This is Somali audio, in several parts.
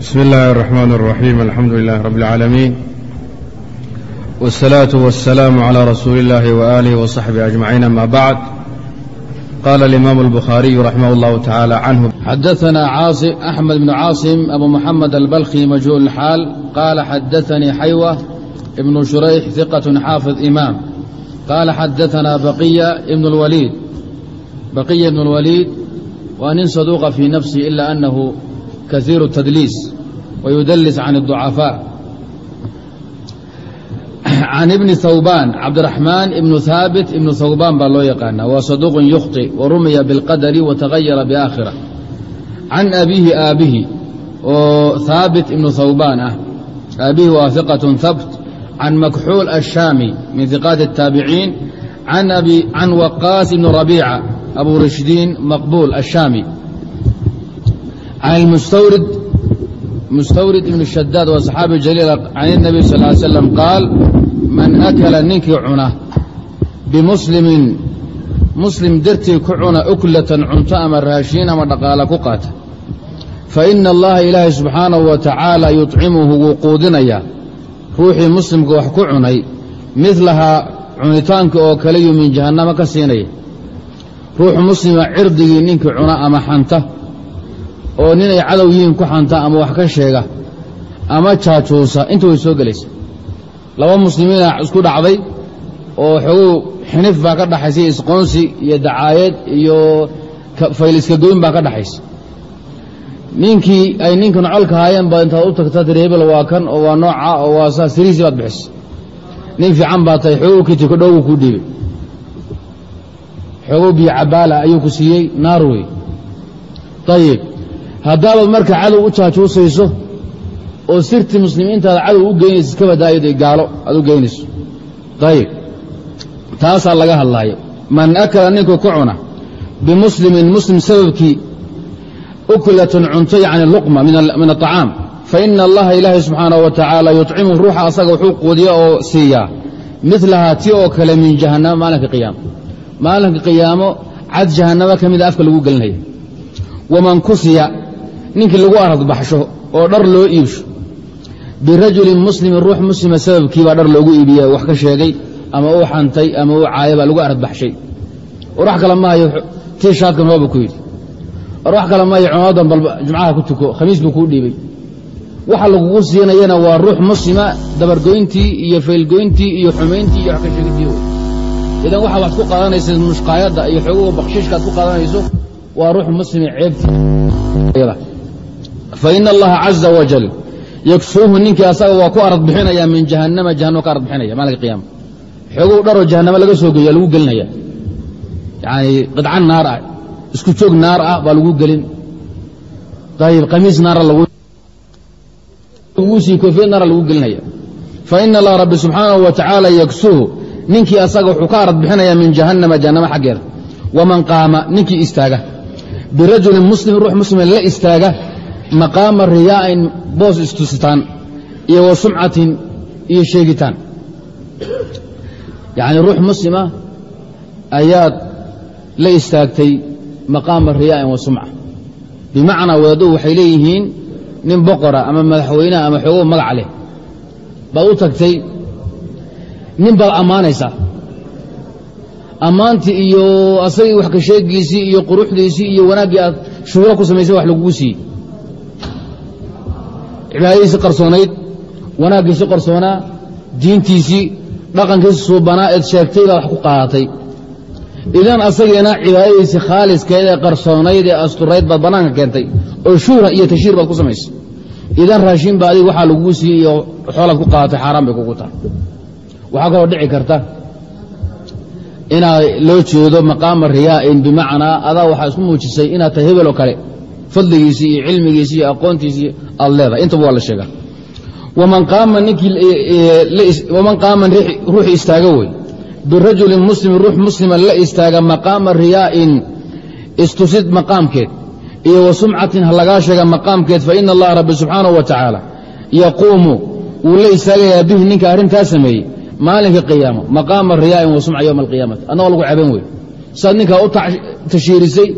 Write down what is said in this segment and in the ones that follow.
بسم الله الرحمن الرحيم الحمد لله رب العالمين والصلاة والسلام على رسول الله وآله وصحبه أجمعين أما بعد قال الإمام البخاري رحمه الله تعالى عنه حدثنا عاصم أحمد بن عاصم أبو محمد البلخي مجهول الحال قال حدثني حيوة ابن شريح ثقة حافظ إمام قال حدثنا بقية ابن الوليد بقية ابن الوليد وأن صدوق في نفسي إلا أنه أnahu kaثiir التdliis وyudlis can الضucafاء can ibni hawbaan cabdiraxmaan ibnu haabit ibnu hawbaan baa loo yaqaanaa waa saduuqun yukhطi wa rumiya biاlqadari watagayara biaakhira can abiihi aabihi oo haabit ibnu hawbaan ah aabihi waa hiqatun habt can makxuul ashaami min hiqaati الtaabiciin can waqaas ibni rabiica abu rishdiin maqbuul ashaami can mustawrid mustawrid ibn shadaad waa saxaabi jaliil can اnabiy sal ly slam qaal man akala ninkii cuna bimuslimin muslim dartii ku cuna uklatan cunto ama raashiin ama dhaqaala ku qaata faina allaha ilaahay subxaanahu wa tacaala yuطcimuhu wuu quudinayaa ruuxii muslimka wax ku cunay midlahaa cunitaanka oo kale yuu min jahannamo ka siinaya ruuxu muslima cirdigii ninkii cuna ama xanta oo ninay cadow yihiin ku xanta ama wax ka sheega ama jaajuusa inta way soo gelaysa. Laba muslimiina isku dhacday oo xoguu xinif baa ka dhaxaysa isqoonsi iyo dacaayad iyo fayliska goyn baa ka dhaxaysa. Ninkii ay ninkan colka haayeen baad intaad u tagta tiri hebel waa kan oo waa nooca oo waa saa siriisii baad bixisa nin fiican baa tahay xoguu kiti kodhowgu kuu dhiibay. Xoguu biyo cabaala ayuu ku siiyey naar wey ayib haddaabaad marka cadow u jaajuusayso oo sirtii muslimiintaada cadow u geynayso iska badaayode gaalo aad u geynayso. Ayib taasaa laga hadlaayo man akala ninku ku cuna bimuslimin muslim sababkii uklatan cunto yacni luqma min aطacaam fa ina allaha ilaahay subxaanahu wa yucimu ruuxa asaga wuxuu quudiya oo siiyaa. Milahaa ti oo kale min jahannama maalinka qiyaamo. Maalinka qiyaamo cad jahannama ka mida ah afka lagu gelinaya. Waman kusiya ninkii lagu aradbaxsho oo dhar loo iibsho. Birajulin muslimin ruux muslima sababkiibaa dhar loogu iibiya wax ka sheegay ama uu xantay ama uu caaya baa lagu aradbaxshay wax kale maayo tii shaadkan ku yidhi. Wax kale maayo cumaadan bal jumcaha ku tuko khamiis buu kuu dhiibay. Waxa lagugu siinayana waa ruux muslima dabargoyntii iyo faylgoyntii iyo xumayntii iyo wax ka sheegintii idan waxaa wax ku qaadanaysa mushqaayadda iyo xooguga bakshiishkaad ku qaadanayso waa ruux muslima ceebtii faina allaha caza wajal yaksuuhu ninkii asaga waa ku arad bixinaya min jahannama jahannama ka arad bixinaya maalinka qiyaama xooguu dharoo jahannama laga soo geeya lagu gelinaya. Yani qidcan naar ah isku joog naar ah baa lagu gelin. Ayib qamiis naara lagu sii koofiyad naara lagu gelinaya. Faina allah rabbi subxaanahu wa tacaala ninkii asaga wuxuu ka arad bixinaya min jahannama jahannama xaggeeda. Waman qaama ninkii istaaga. Birajulin muslimin ruux muslima la istaaga maqaama riyaa'in boos istusitaan iyo wa sumcatin iyo sheegitaan. Yacni ruux muslima ayaad la istaagtay maqaama riyaa'in wa sumca. Bimacnaa wadaadduhu waxay leeyihiin nin boqora ama madaxweyneha ama xoogo magac leh. Baad u tagtay nin baad ammaanaysaa ammaantii iyo asagii wax ka sheegiisii iyo quruxdiisii iyo wanaaggii aad shuhuro ku samaysay wax lagugu siiyey cibaadadiisii qarsoonayd wanaaggiisii qarsoonaa diintiisii dhaqankiisi suubanaa eed sheegtay baad wax ku qaadatay idan asagiina cibaadadiisii khaaliskeed ee qarsoonayd ee asturayd baad bannaanka keentay oo shuhra iyo tashiir baad ku samaysay. Idan raashin ba adig waxaa lagugu siiyey iyo xoolaad ku qaadatay xaaraan bay kugu tahay. Waxaa kaloo dhici karta inaad loo jeedo maqaama riyaa'in bimacnaa adaa waxaa isku muujisay inaad tahay hebel oo kale fadligiisii iyo cilmigiisi iyo aqoontiisii aad leedahay. Intaba waa la sheegaa. Waman qaama ruuxi istaaga wey birajulin muslimin ruux muslima la istaaga maqaama riyaa'in istusid maqaamkeed. Iyo wa sumcatin ha lagaa sheega maqaamkeed faina allaha rabbi subxaanahu wa tacaala yaquumu wuu la istaagayaa bihi ninka arrintaa sameeyey maalinka qiyaamo maqaama riyaa'in wa sumca yowma alqiyaamati. Annagoo lagu caban wey saad ninkaa u tashiirisay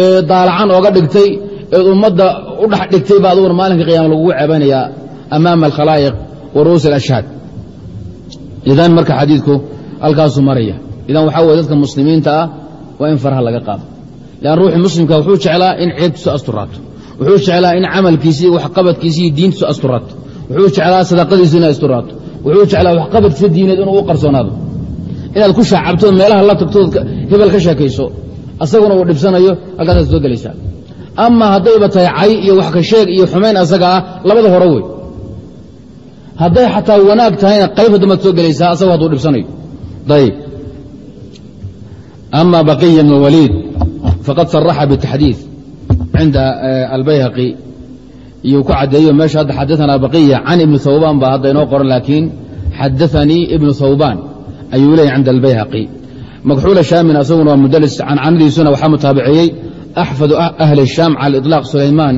ee daalacan ooga dhigtay eed ummadda u dhex dhigtay ba aduguna maalinka qiyama lagugu ceebanayaa amaama alkhalaa'iq wa ru'uusi alashhaad idan marka xadiidku halkaasuu maraya. Idan waxaa weye dadka muslimiinta ah waa in faraha laga qaado. Leann ruuxii muslimka wuxuu jeclaa in ceebtiisu asturaato wuxuu jeclaa in camalkiisi iyo waxqabadkiisi iyo diintiisu asturaato wuxuu jeclaa sadaqadiisu inay asturaato wuxuu jeclaa waxqabadkiisa diineed inuu u qarsoonaado inaad ku shaacabtood meelaha la tagtood hebel ka sheekayso asaguna uu dhibsanayo halkaasaad soo gelaysaa ama haddayba tahay cay iyo wax ka sheeg iyo xumayn asaga ah labada hore wey. Hadday xataa wanaag tahayna qayb haddamaad soo gelaysaa asagoo hadduu dhibsanayo. Ayb ama baqiya bn waliid faqad saraxa bitaxdiid cinda albayhaqi iyuu ku caddeeyo meesha hadda xadaanaa baqiya can ibni hawbaan baa hadda inoo qoran laakiin xadaanii ibnu hawbaan ayuu leeyay cinda albayhaqi. Makxuula shaamin asaguna waa mudalis cancanadiisuna waxaa mutaabiceeyey axfadu ahli shaam cala iطlaaq sulaymaan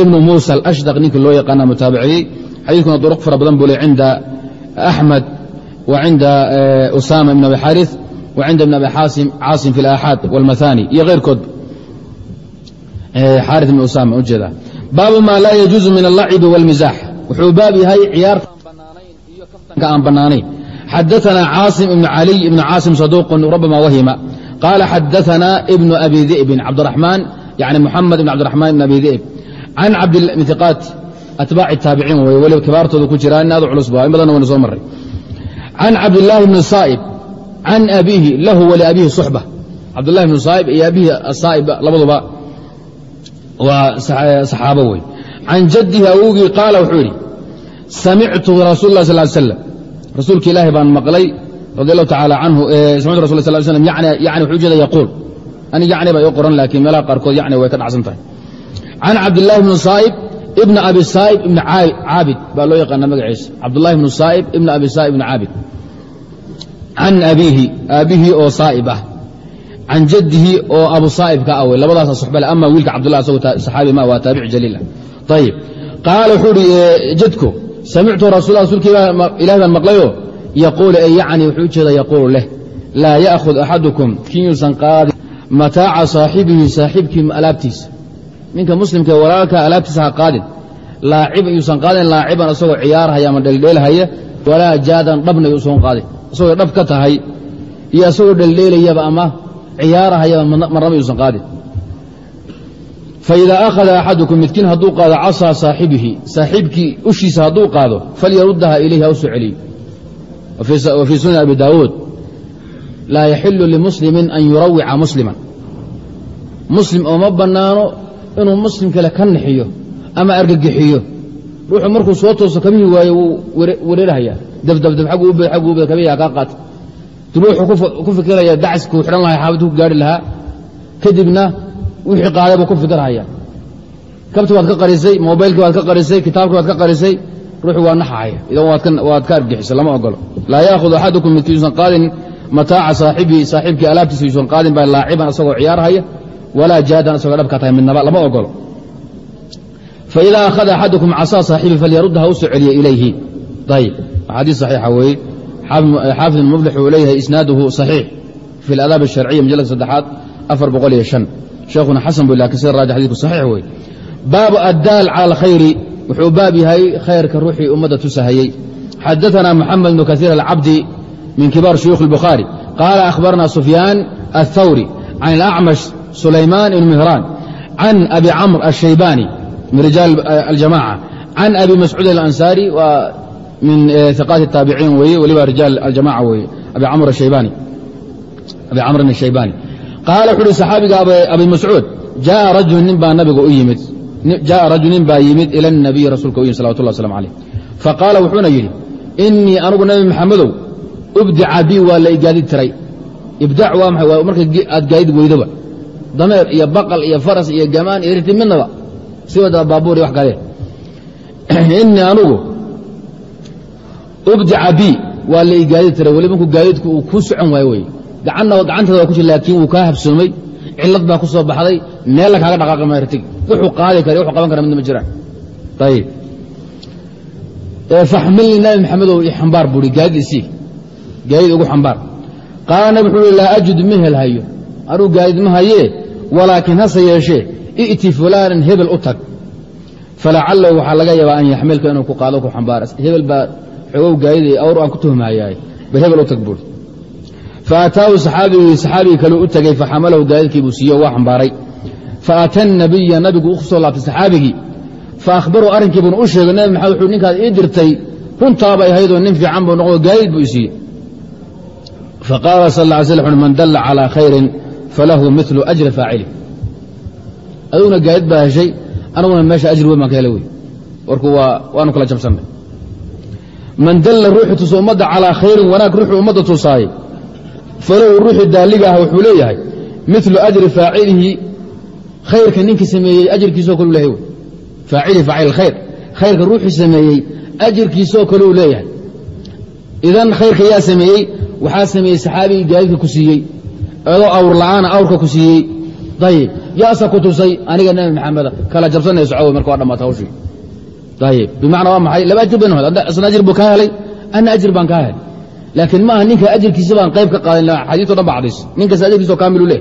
ibnu muusa alashdaq ninkii loo yaqaana mutaabiceeyey xadiidkuna duruq fara badan buu le cinda axmed wa cinda usaama ibn abi xaariث wa cinda ibn abi caasim fi اlaaxaad wاlmathani iyo keyrkood xaari ibn usaama ujeeda baabu maa laa yajuuzu min allacibi wاlmizaax wuxuu baab yahay ciyaartaan banaanayn iyo kaftanka aan bannaanayn xadaثna caasim ibn caliy ibn caasim saduuq rabama wahima qaala xadaثna ibnu abi di'bin cabdiraxmaan yani muxamed ibn cabdiraxmaan ibn abi di'b can cabdmiqaat atbaaci taabiciin wey weliba kibaartooda ku jiraa in aad culus ba in badanna waynu soo marray can cabdillaahi bni saa'ib can abiihi lahu waliabihi suxba cabdullahi bnu saa'ib iyo abihi asaa'ib labaduba waa saxaabo wey can jaddihi awowgii qaala wuxuu yidhi samictu rasuul lah sal ly slam rasuulka ilaahi baan maqlay radi allahu tacaala canhu samictu rasul sal slam yani wuxuu jeeda yaquul. Ani yacni baa ii qoran laakiin meelaha qaarkood yacni way ka dhacsan tahay. Can cabdillahi bni saa'ib ibn abi saa'ib ibn caabid baa loo yaqaana magaciisa. Cabdullahi bnu saa'ib ibn abi saa'ib ibn caabid. Can abiihi aabbihii oo saa'ib ah. Can jaddihi oo abu saa'ibka ah wey labadaasa suxbale ama wiilka cabdullah asagoo saxaabi ma waa taabici jaliil ah. Ayib qaala wuxuu ihi jadku samictu rasul rasulka ilahi baan maqlayoo yaquulu e yacni wuxuu ujeeda yaquulu leh laa ya'khud axadukum kin yuusan qaadin mataaca saaxibihi saaxiibkii alaabtiisa ninka muslimka walaalka alaabtiisa ha qaadin laacib yuusan qaadin laaciban isagoo ciyaarhaya ama dheeldheelhaya walaa jaadan dhabna yuusan qaadin isagoo dhab ka tahay iyo isagoo dheeldheelayaba ama ciyaarahayaba marnaba yuusan qaadin faidaa akhada axadukum midkiin hadduu qaado casaa saaxibihi saaxiibkii ushiisa hadduu qaado falyaruddaha ilayhi ha u soo celiyo wa fii sunan abi daawuud laa yaxilu limuslimin an yurawica musliman muslim oo ma bannaano inuu muslim kale ka nixiyo ama argagixiyo ruuxu markuu soo tooso kabihii waayo wuu wareerhayaa dabdabdab aggu ubed aggu ubed kabihi kaa qaata ruuxuu ku fikiraya dacaskuu xidhan lahaa xaabaddu ku gaari lahaa kadibna wixii qaaday buu ku fikirhaya kabti waad ka qarisay mobaylkii waad ka qarisay kitaabkii waad ka qarisay ruuxu waa naxahaya idan waad ka argixisay lama ogolo laa yaakhud axadukum midkii yuusan qaadin mataaca saaxibii saaxiibkii alaabtiisa yuusan qaadin baa laaciban isagoo ciyaarhaya walaa jaadan isagoo dhabka tahay midnaba lama ogolo faida akhada axadukum casaa saaxibi falyarudda ha u celiya ilayhi. Ayib axaadiis saxiixa weeye. Xaafid ibn muflix uu leeyahay isnaaduhu saxiix. Fi aladaab alsharciya majalada saddexaad afar sheekhuna xasan bu laakiin sida raajix xadidku saxiix weeye. Baabu addaal cala alkhayri wuxuu baab yahay khayrka ruuxii ummadda tusahayey xadaثana moxamed bnu kaiir alcabdi min kibaar shuyuukh اlbukhaari qaala akhbarana sufyaan aلthawri can alacmash sulaymaan ibn mihraan can abi camr الshaybani min rijaal aljamaca can abi mascuud alansaari waa min iqaati الtaabiciin weeye weliba rijaal aljamaca weeye abi camr ashaybani abi camrin الshaybani qaala wuxu uhi saxaabiga abi mascuud jaءa rajulu nin baa nabiga u yimid jaءa rajul nin baa yimid ila الnabiyi rasuulka u yimid salawatu llah waslamu alayh faqaala wuxuuna yidhi inii anugu nabi maxamedow ubdica bi waa la igaadid tiray ibdaac waa maxay waa marka aad gaadid weydoba dameer iyo baqal iyo faras iyo gamaan iyo riti midnaba si wada baabuur iyo wax kale inii anugu ubdica bi waa la igaadid tiray weliba markuu gaadidku uu ku socon waayo wey gacanna gacanteeda waa ku jir laakiin wuu kaa habsoomay cilad baa ku soo baxday meella kaaga dhaqaaqi maayo ritig wuxuu qaadi kara wuxuu qaban kara midna ma jiraan. Ayib faxmilnii nabi maxamedow i xambaar buui gaadid isii gaadid ugu xambaar. Qaala nabi wuxuu uhi laa ajid ma helhayo anuu gaadid ma hayee walaakiin hase yeeshee i'ti fulaanan hebel u tag. Falacalahu waxaa laga yaabaa an yaxmilka inuu ku qaado ku xambaara hebel baa xogow gaayida awr aan ku tuhmaayaay ba hebel u tag buur faataahu saxaabigii saxaabigii kale u tegey faxamalahu gaadidkii buu siiye waa xambaaray faata nabiya nabigu u soo laabtay saxaabigii faahbaruu arrinkii buuna u sheegay nabi maxamed wuxuu ninkaad ii dirtay runtaabay ahaydoo nin fiican buu noqdo gaadid buu isiiyey faqaala sal lla ly slam man dalla calaa khayrin falahu milu ajri faacili aduguna gaadid baa heshay anaguna meesha ajri weyn baan ka helay wey warku waa waanu kala jabsannay man dalla ruuxu tusa ummadda calaa khayrin wanaag ruuxuu ummadda tusaayey falahu ruuxii daalliga ah wuxuu leeyahay milu ajri faacilihi. Khayrka ninkii sameeyey ajirkiisoo kale u lehay faacili faacil khayr. Khayrka ruuxii sameeyey ajirkiisoo kale uu leeyahay. Idan khayrka yaa sameeyey waxaa sameeyey saxaabigii gaadidka ku siiyey adoo awr la'aana awrka ku siiyey. Ayib yaasa ku tusay aniga nebi maxameda kala jabsanaya socowe marka waa dhammaata hawshii. Ayib bimacnaa waa maxay? Laba ajir baynu helay isna ajir buu kaa helay? Anna ajir baan kaa helay laakiin maaha ninka ajirkiisa baan qayb ka qaadan xadiisto dhan ba cadays ninkaas ajirkiisao kaamilu leh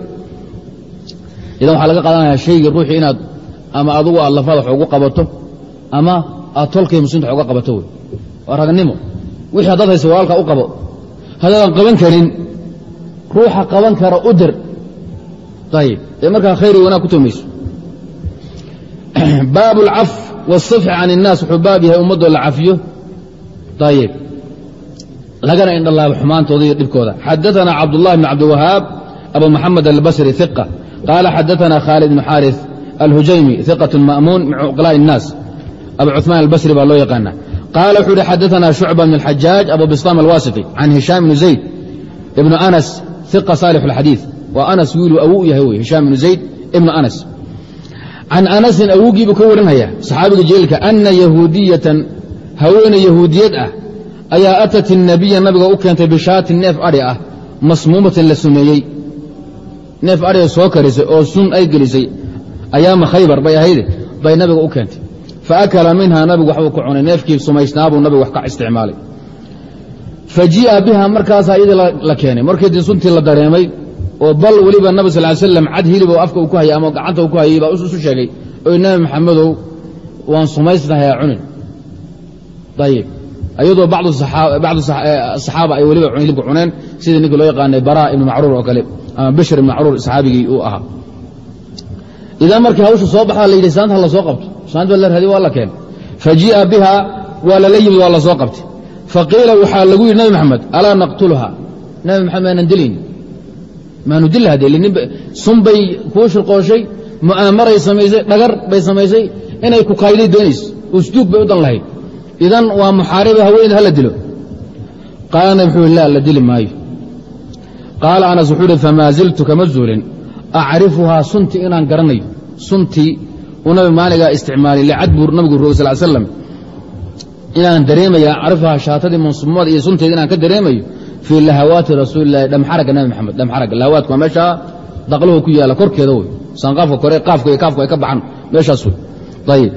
idan waxaa laga qaadanaya shaygii ruuxii inaad ama adugu aad lafada wax ugu qabato ama aad tolkay muslimiinta wax uga qabato wey waa ragnimo wixii haddaad hayso walaalka u qabo haddaadan qaban karin ruuxa qaban kara u dir ayib ee markaa khayr iyo wanaag ku tumayso baab اlcaf wالصifxi can الnaas wuxuu baab yahay ummaddoo la cafiyo ayib lagana indhalaabo xumaantooda iyo dhibkooda xadaثana cabduالlahi bn cabdiwahaab abu maxamed albasri ثiqa qaala xadaثana khaalid bn xaariث alhujaymi ثiqaة ma'muun min cuqlaaءi الnaas abu cuثmaan albasri baa loo yaqaana qaala wuxuu uhi xadaثana shucba bn اlxajaaj abu bislaam alwasiطi can hishaam bn zayd ibn anas ثiqa saalix اlxadiiث waa anas wiiluu awow yahay wey hishaam bnu zayd ibnu anas can anasin awowgiibuu ka warinaya saxaabiga jaliilka ana yahuudiyatan haweeney yahuudiyad ah ayaa atat الnabiya nabiga u keentay bishaatin neef adhi ah masmuumatin la sumeeyey neef adhiga soo karisay oo sun ay gelisay. Ayaama khaybar bay ahayde bay nabiga u keentay. Faakala minha nabigu waxbuu ka cunay neefkii sumaysnaabuu nabigu wax ka isticmaalay. Fajii'a biha markaasaa iyadii la keenay. Markii suntii la dareemay oo bal weliba nabi sal slam cad hilib oo afka uu ku hayay ama gacanta uu ku hayay baa isu sheegay oy nabi maxamedow waan sumaysnahay ha cunin. Ayib iyadoo bacdu saxaaba ay weliba hilibka cuneen sidii ninkii loo yaqaanay bara ibnu macruur oo kale ama bishr ibn macruur saxaabigii uu ahaa. Idan markii hawsha soo baxdaa la yidhi saanta ha qabto. Saanta la raadiy waa la keen. Fajii'a biha waa lala yimid waa la qabtay. Faqiila waxaa lagu yidhi nabi maxamed alaa naqtulha nabi maxamed maanan dilin. Maanu dilaha de sun bay kuu shirqooshay mu'aamaray samaysay dhagar bay samaysay inay ku kaayday doonayso. Usduug bay u dan lahayd idan waa muxaariba haweeneed ha la dilo. Qaala nabi wuxuu la la dili maayo. Qaala anas wuxuu uhi famaa ziltu kama zuulin? Acrifuhaa suntii inaan garanayo. Suntii uu nabi maaligaa isticmaalay licad buu nabigu roogay sal slam inaan dareemaya acrifuhaa shaatadii mansumada iyo sunteeda inaan ka dareemayo fii lahawaati rasuulilahi dhamxaragga nabi maxamed. Dhamxaragga lahawaatku waa meeshaa daqluhu ku yaalla korkeeda wey sanqaafka kore qaafka iyo kaafku ay ka baxan meeshaas wey ayib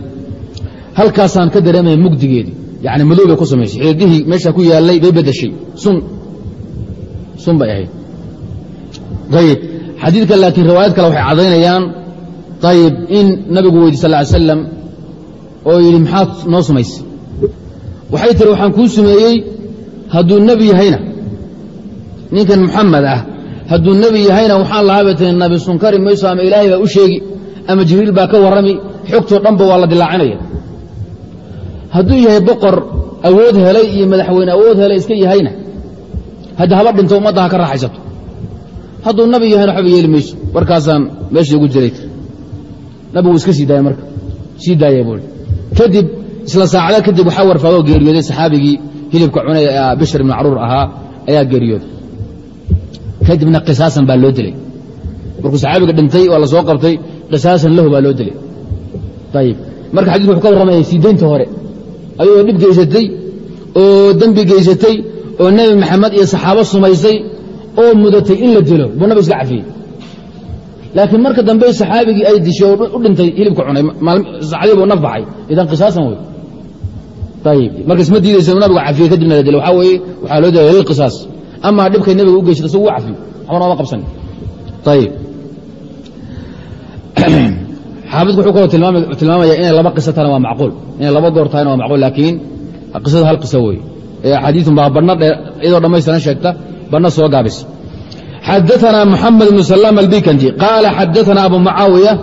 halkaasaan ka dareemaya mugdigeedii. Yani madow bay ku samaysay. Xiidihii meesha ku yaallay bay bedeshay sun. Sun bay ahayd. Ayib xadiidka laakiin riwaayad kale waxay caddaynayaan ayib in nabigu weydi sal ly slam oo yidhi maxaad noo sumaysay waxay tiri waxaan kuu sumeeyey hadduu nebi yahayna. Ninkan muxamed ah hadduu nebi yahayna waxaan lahaa bay tiri nabi sunkari mayso ama ilaahay baa u sheegi ama jibriil baa ka warrami xogtoo dhanba waa la dilaacinaya hadduu yahay boqor awood helay iyo madaxweyne awood helay iska yahayna hadda haba dhinto ummadda ha ka raaxaysato. Hadduu nabi yahayna waxba yeeli mayso. Warkaasaan meeshii ugu jiray. Nabigu iska sii daaya marka. Sii daaya buui kadib isla saacada kadib waxaa warfaadoo geeriyooday saxaabigii hilibka cunay ee bishr ibn macruur ahaa ayaa geeriyooday. Kadibna qisaasan baa loo dilay. Markuu saxaabiga dhintay waa la qabtay qisaasan lahu baa loo dilay. Ayib marka xadidku wuxuu ka warramayay sii daynta hore ayagoo dhib geysatay oo dembi geysatay oo nebi maxamed iyo saxaabo sumaysay oo mudatay in la dilo buu nabi iska cafiyey. Laakiin marka dambe saxaabigii ay dishay oo u dhintay hilibka cunay saacadii buu naf baxay idan qisaasan wey. Ayib marka isma diidaysa nabigu cafiye kadibna la dilo. Waxaa weeye waxaa loo dilay lil qisaas. Amaa dhibkay nabiga u geysata isagu u cafiyo. Waxba nooma qabsan. Ayib xaafidku wuxuu kaloo tilmaamaya inay laba qiso tahana waa macquul. Inay laba goor tahayna waa macquul laakiin qisadu hal qiso weeye. Ee axaadiisun baa badhna iyadoo dhammaystiran sheegta badhna soo gaabis. Xadaana muxamed bnu salaam albikandi qaala xadaana abu mucaawiya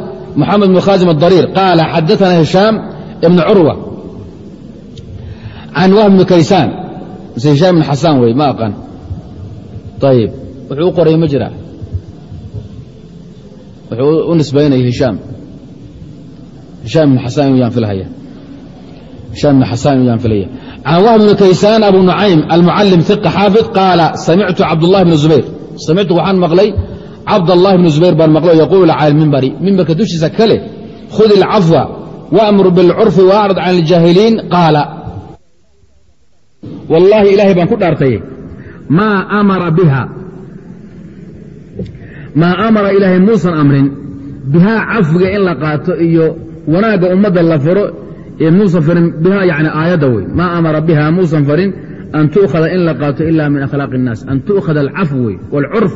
muxamed bnu khaasim adariir qaala xadaana hishaam ibnu curwa can wahm bni kaysaan mise hishaam ibn xasaan wey ma aqaan. Ayib wuxuu u qoray ma jira. Wuxuu u nisbaynaya hishaam can wahb bn kaysaan abu nucaym almucalim iqa xaafid qaala samictu cabdullahi bn zubayr. Samictu waxaan maqlay cabdallahi bni zubayr baan maqlay oo yaquulu cala lmimbari mimbarka dushiisa kale khud ilcafwa waamur bilcurfi waacrid can aljaahiliin qaala wallaahi ilaahay baan biha. Maa in la qaato iyo wanaagga ummadda la faro ee muusan farin bihaa yani aayadda wey maa amara biha muusan farin an tu'khada in la qaato ila min akhlaaqi الnaas an tu'khada alcafwi wاlcurf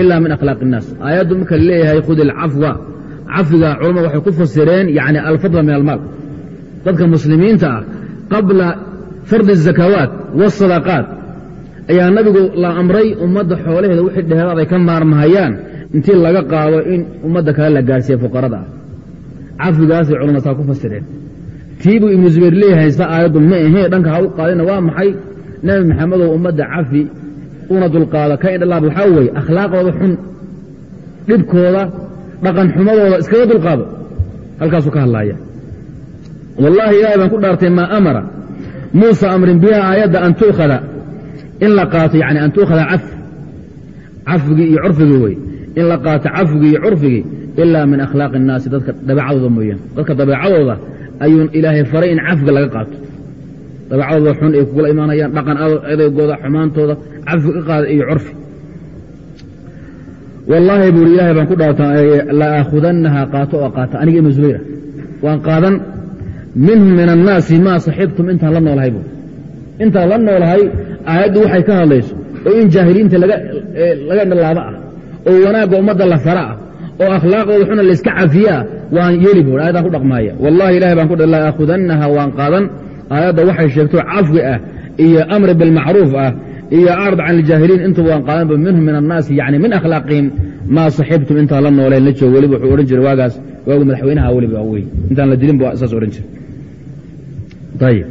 ila min akhlaaqi الnaas aayaddu marka leeyahay khud ilcafwa cafiga culamada waxay ku fasireen yani alfadla min almaal dadka muslimiinta ah qabla fardi الzakawaat wالsadaqaat ayaa nabigu la amray ummadda xoolaheeda wixii dheeraad ay ka maarmahayaan intii laga qaado in ummadda kale la gaarsiiya fuqarada ah cafigaasay culamada saa ku fasireen. Tiibuu ibnu zubayr leeyahay sa aayaddu ma ahee dhanka ha u qaadina waa maxay? Nebi maxamedow ummadda cafi una dulqaado ka indhalaab waxaa weeye akhlaaqooda xun dhibkooda dhaqan xumadooda iskaga dulqaado. Halkaasuu ka hadlaaya. Wallaahi ilaahay baan ku dhaartay maa amara muusa amrin biha aayadda an tuukhada in la qaato yani an tuukhada caf. Cafigii iyo curfigii wey. In la qaato cafigii iyo curfigii ilaa min akhlaaqi الnaasi dadka dabeecadooda mooyaan dadka dabeecadooda ayuu ilaahay faray in cafiga laga qaato. Dabeecadooda xun ay kugula imaanayaan dhaqan adeegooda xumaantooda cafi ka qaada iyo curfi. Wallaahi buuri ilaahay baan ku dhaarta la aakhudannaha qaato oo qaata aniga ibnu zubayra waan qaadan minhum min annaasi maa saxibtum intaan la noolahay bu intaan la noolahay aayaddu waxay ka hadlayso oo in jaahiliinta laga dhalaabo ah oo wanaagga ummadda la fara ah oo akhlaaqooda xuna layska cafiyaa waan yeeli buuri ayadan ku dhaqmaaya. Wallahi ilahay baan ku la aakhudannaha waan qaadan. Aayadda waxay sheegto cafwi ah iyo amri bilmacruuf ah iyo acrad can iljaahiliin intuba waan qaadanba minhum min annaasi yani min akhlaaqihim maa saxibtum intaan la nooleen la joog weliba wuxuu odhan jiray waagaas waagu madaxweynaha weliba wey intaan la dilin bu saas odhan jiray. Ayib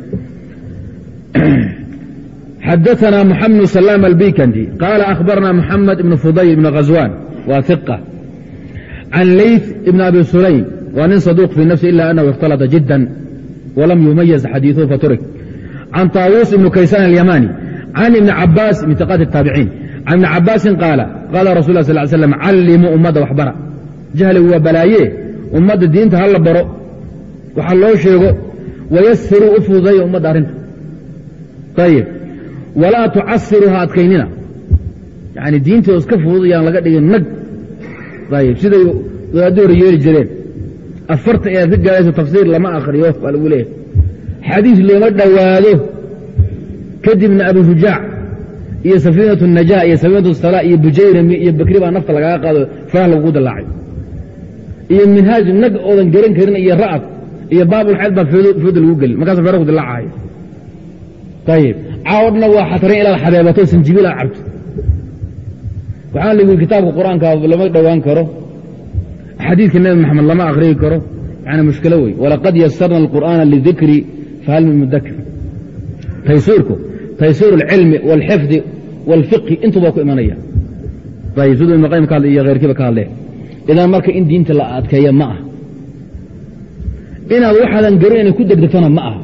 xadaثna mxamed bn salaam albikandi qaala akhbarna mxamed ibn fudayl ibn ghazwan waa iqa can leyth ibn abi sulaym waa nin saduuq fii nafsi ila anahu اkhtalطa jida walam yumayaz xadiiثuhu faturik can taawuus ibn kaysaan alyamani can ibni cabaas min tiqaati الtaabiciin can ibni cabaasin qaala qaala rasul lah sal ly slam callimuu ummadda waxbara jahligu waa balaaye ummadda diinta ha la baro waxa loo sheego wayasiruu u fududeeya ummadda arrinta ayib walaa tucasiruu ha adkaynina yani diintooda iska fudud yaan laga dhigin nag ayib siday wadaaddi hore yeeli jireen. Afarta inaad ka gaadayso tafsiir lama akriyo waa lagu leeyahay. Xadiis looma dhowaado. Kadibna shujaac iyo safiinatu najaa iyo safiinatu salaa iyo bujayrami iyo bakri baa nafta lagaga qaado farah lagugu dallaacay iyo minhaaj nag oodan garan karin iyo ra'ad iyo baabulxayd baa fooda lagu gelin. Markaas fara ku dilaacahay ayib caawodhna waa xatarin ilaad xabeebato sanjibiil aad cabto waxaa la yidhi kitaabka qur'aanka lama dhowaan karo. Xadiidka nebi maxamed lama akhriyi karo. Yani mushkilo wey walaqad yasarna alqur'aana lidikri fahal min mudakir taysiirku taysiir alcilmi wاlxifdi wاlfiqhi intuba ku imanaya. Siduu ibn iyo kheyrkiiba ka hadleen idan marka in diinta la adkeeya ma ah inaad waxaadan garin inay ku degdegtona ma aha.